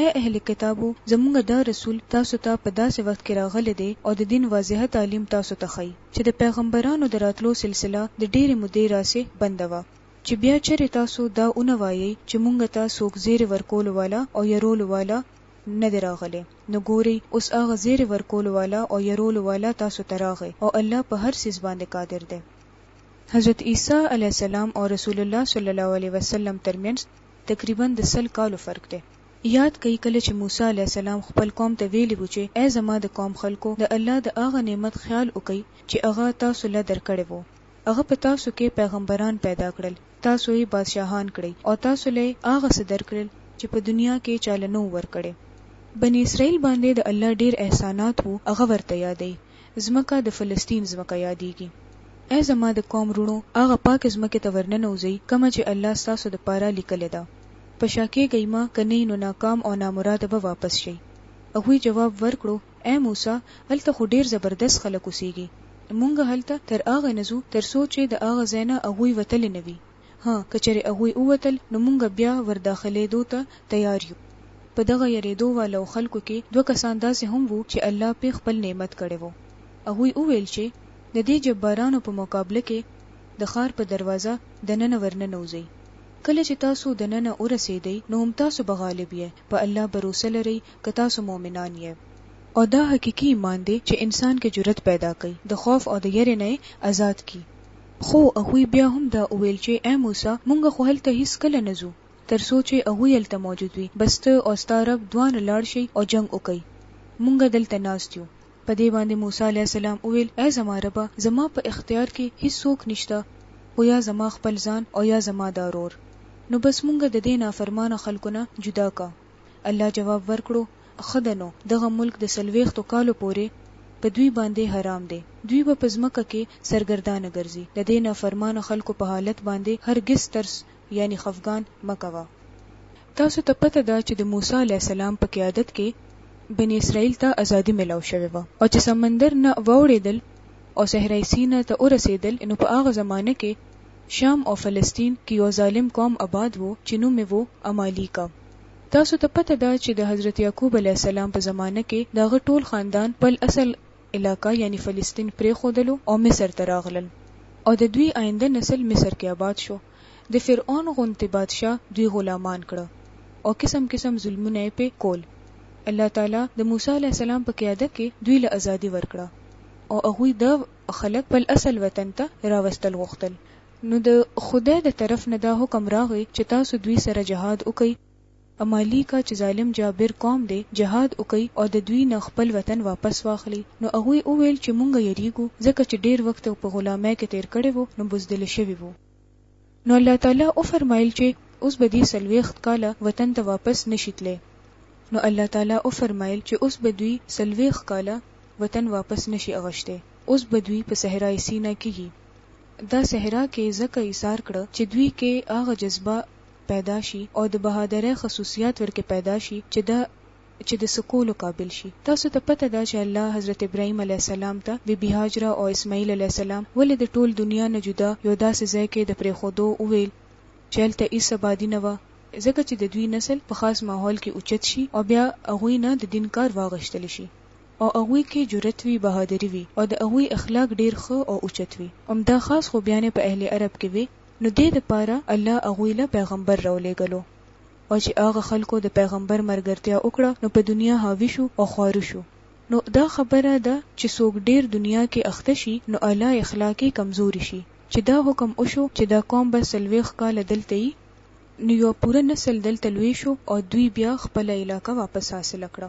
اې اهل کتابو! زموږ دا رسول تاسو ته په داسې وخت کې راغلی دی او د دین واضحه تعلیم تاسو ته ښيي چې د پیغمبرانو د راتلو سلسله د ډېرې مودې راسې بنده وه چې بیا چېرې تاسو دا ونه وایئ چې موږ ته څوک زېری ورکولو والا او یرولو والا نه دی راغلی نو ګورئ اوس هغه زېری ورکولو والا او یرولو والا تاسو ته راغی او الله په هر څیز باندې قادر دی. حضرت عیسی علیه السلام او رسول الله صلی الله علیه وسلم ترمنځ. تقریباً د سل کالو فرق دی. یاد کړئ کله چې موسی علیه السلام خپل قوم ته ویلي وو چې ای زما د قوم خلکو د الله د هغه نعمت خیال وکړئ چې هغه تاسو له درکړی وو، هغه په تاسو کې پیغمبران پیدا کړل، تاسو یې بادشاهان کړئ او تاسو له یې هغه څه درکړل چې په دنیا کې یې چاله نه وو ورکړی. بني اسرائیل باندې د الله ډیر احسانات وو هغه ورته یادوي. ځمکه د فلسطین ځمکه یادیږي. ای زما د قوم وروڼو! هغه پاکې ځمکې ته ورننوځئ کومه چې الله ستاسو دپاره لیکلې ده. په شا کیږئ مه، که نه نو ناکام او نامراده به واپس شئ. هغوی جواب ورکړو، ای موسی! هلته خو ډیر زبردست خلک اوسیږي. مونږ هلته تر هغه نه ځو تر څو چې د هغه ځای نه هغوی وتلې نه وي. هه که چېرې هغوی ووتل نو مونږ بیا ورداخلېدو ته تیار یو. په دغه یریدو والو خلکو کې دوه کسان داسې هم وو چې الله پرې خپل نعمت کړی وو. هغوی وویل چې د دې جبارانو په مقابله کې د ښار په دروازه دننه ورننوځئ. کله چې تاسو دننه ورسېدئ نو هم تاسو به غالب یئ په الله بروسه لرئ که تاسو مؤمنان یئ. او دا حقیقي ایمان دی چې انسان کې جرئت پیدا کړي، د خوف او د یرې نه یې ازاد کړي. خو هغوی بیا هم دا وویل چې ای موسی! مونږ خو هلته هیڅ کله نه ځو تر څو چې هغوی هلته موجود وي، بس ته او ستا رب دواړه لاړ شئ او جنګ وکړئ، مونږ دلته ناست یو. په دې باندې موسی علیه السلام وویل، ای زما ربه! زما په اختیار کې هیڅوک نشته خو یا زما خپل ځان او یا زما دا ورور. نو بس مونږ د دې نافرمانه خلکو نه جدا که. الله جواب ورکړو، ښه ده نو دغه ملک د څلوېښتو کالو پورې په دوی باندې حرام دی. دوی به په ځمکه کې سرګردانه ګرځي. د دې نافرمانه خلکو په حالت باندې هرګز ترس یعنی خفګان مه کوه. تاسو ته پته ده چې د موسی علیه السلام په قیادت کې بنی اسرائیل ته ازادي ملاو شوې وه او چې سمندر نه واوړېدل او صحرای سینه ته ورسېدل نو په هغه زمانه کې شام او فلسطین کې یو ظالم قوم اباد وو چې نوم یې وو امالیکه. تاسو ته پته ده چې د حضرت یعقوب علیه السلام په زمانه کې د هغه ټول خاندان خپل اصل علاقه یعنی فلسطین پرېښودلو او مصر ته راغلل او د دوی آینده نسل مصر کې اباد شو. د فرعون غونتی بادشاه دوی غلامان کړه او قسم قسم ظلمونه یې پرې کول. الله تعالی د موسی علیه السلام په قیادت کې دوی له ازادي ورکړه او هغوی د خلک خپل اصل وطن ته راوستل غوښتل نو د خدای د طرف نه دا حکم راغی چې تاسو دوی سره جهاد وکړئ. عملي که چې ظالم جابر قوم دې جهاد وکړي او د دوی نه خپل وطن واپس واخلي نو هغوی وویل چې مونږ یریږو ځکه چې ډیر وخت په غلامۍ کې تیر کړی وو نو بزدل شوي وو نو الله تعالی وفرمایل چې اوس به دوی څلوېښت کاله وطن ته واپس نه شي تلای نو الله تعالی وفرمایل چې اوس به دوی څلوېښت کاله وطن واپس نه شي اغشتی اوس به دوی په صحرای سینا کې یي دا صحرا کې ځکه ایسار کړه چې دوی کې هغه جذبه پيدا شي او د بهادرۍ خصوصيات ورکې پيدا شي چې د چې د سکولو قابل شي تاسو ته پته ده چې الله حضرت ابراهيم عليه السلام ته بي بي هاجره او اسماعيل عليه السلام ولې د ټول دنيا نه جدا يو داسې ځای کې د پرېښودو وويل چې هلته هيڅ ابادي نه وه ځکه چې د دوی نسل په خاص ماحول کې اوچت شي او بيا هغوی نه د دين کار واغشتل شي او هغوی کې جرت وي بهادري وي او د هغوی اخلاق ډېر ښه او اوچت وي همدا خاص خوبيانې په اهل عرب کې وې نو دې دپاره الله هغوی له پيغمبر راولېږلو او چې هغه خلکو د پيغمبر مرګرتيا وکړه نو په دنيا حاوي شو او خواره شو نو دا خبره ده چې څوک ډېر دنيا کې اخته شي نو اعلی اخلاق يې کمزوري شي چې دا حکم وشو چې دا قوم به څلوېښت کاله دلته يي نو يو پوره نسل دلته لوی شو او دوی بيا خپله علاقه واپس حاصله کړه.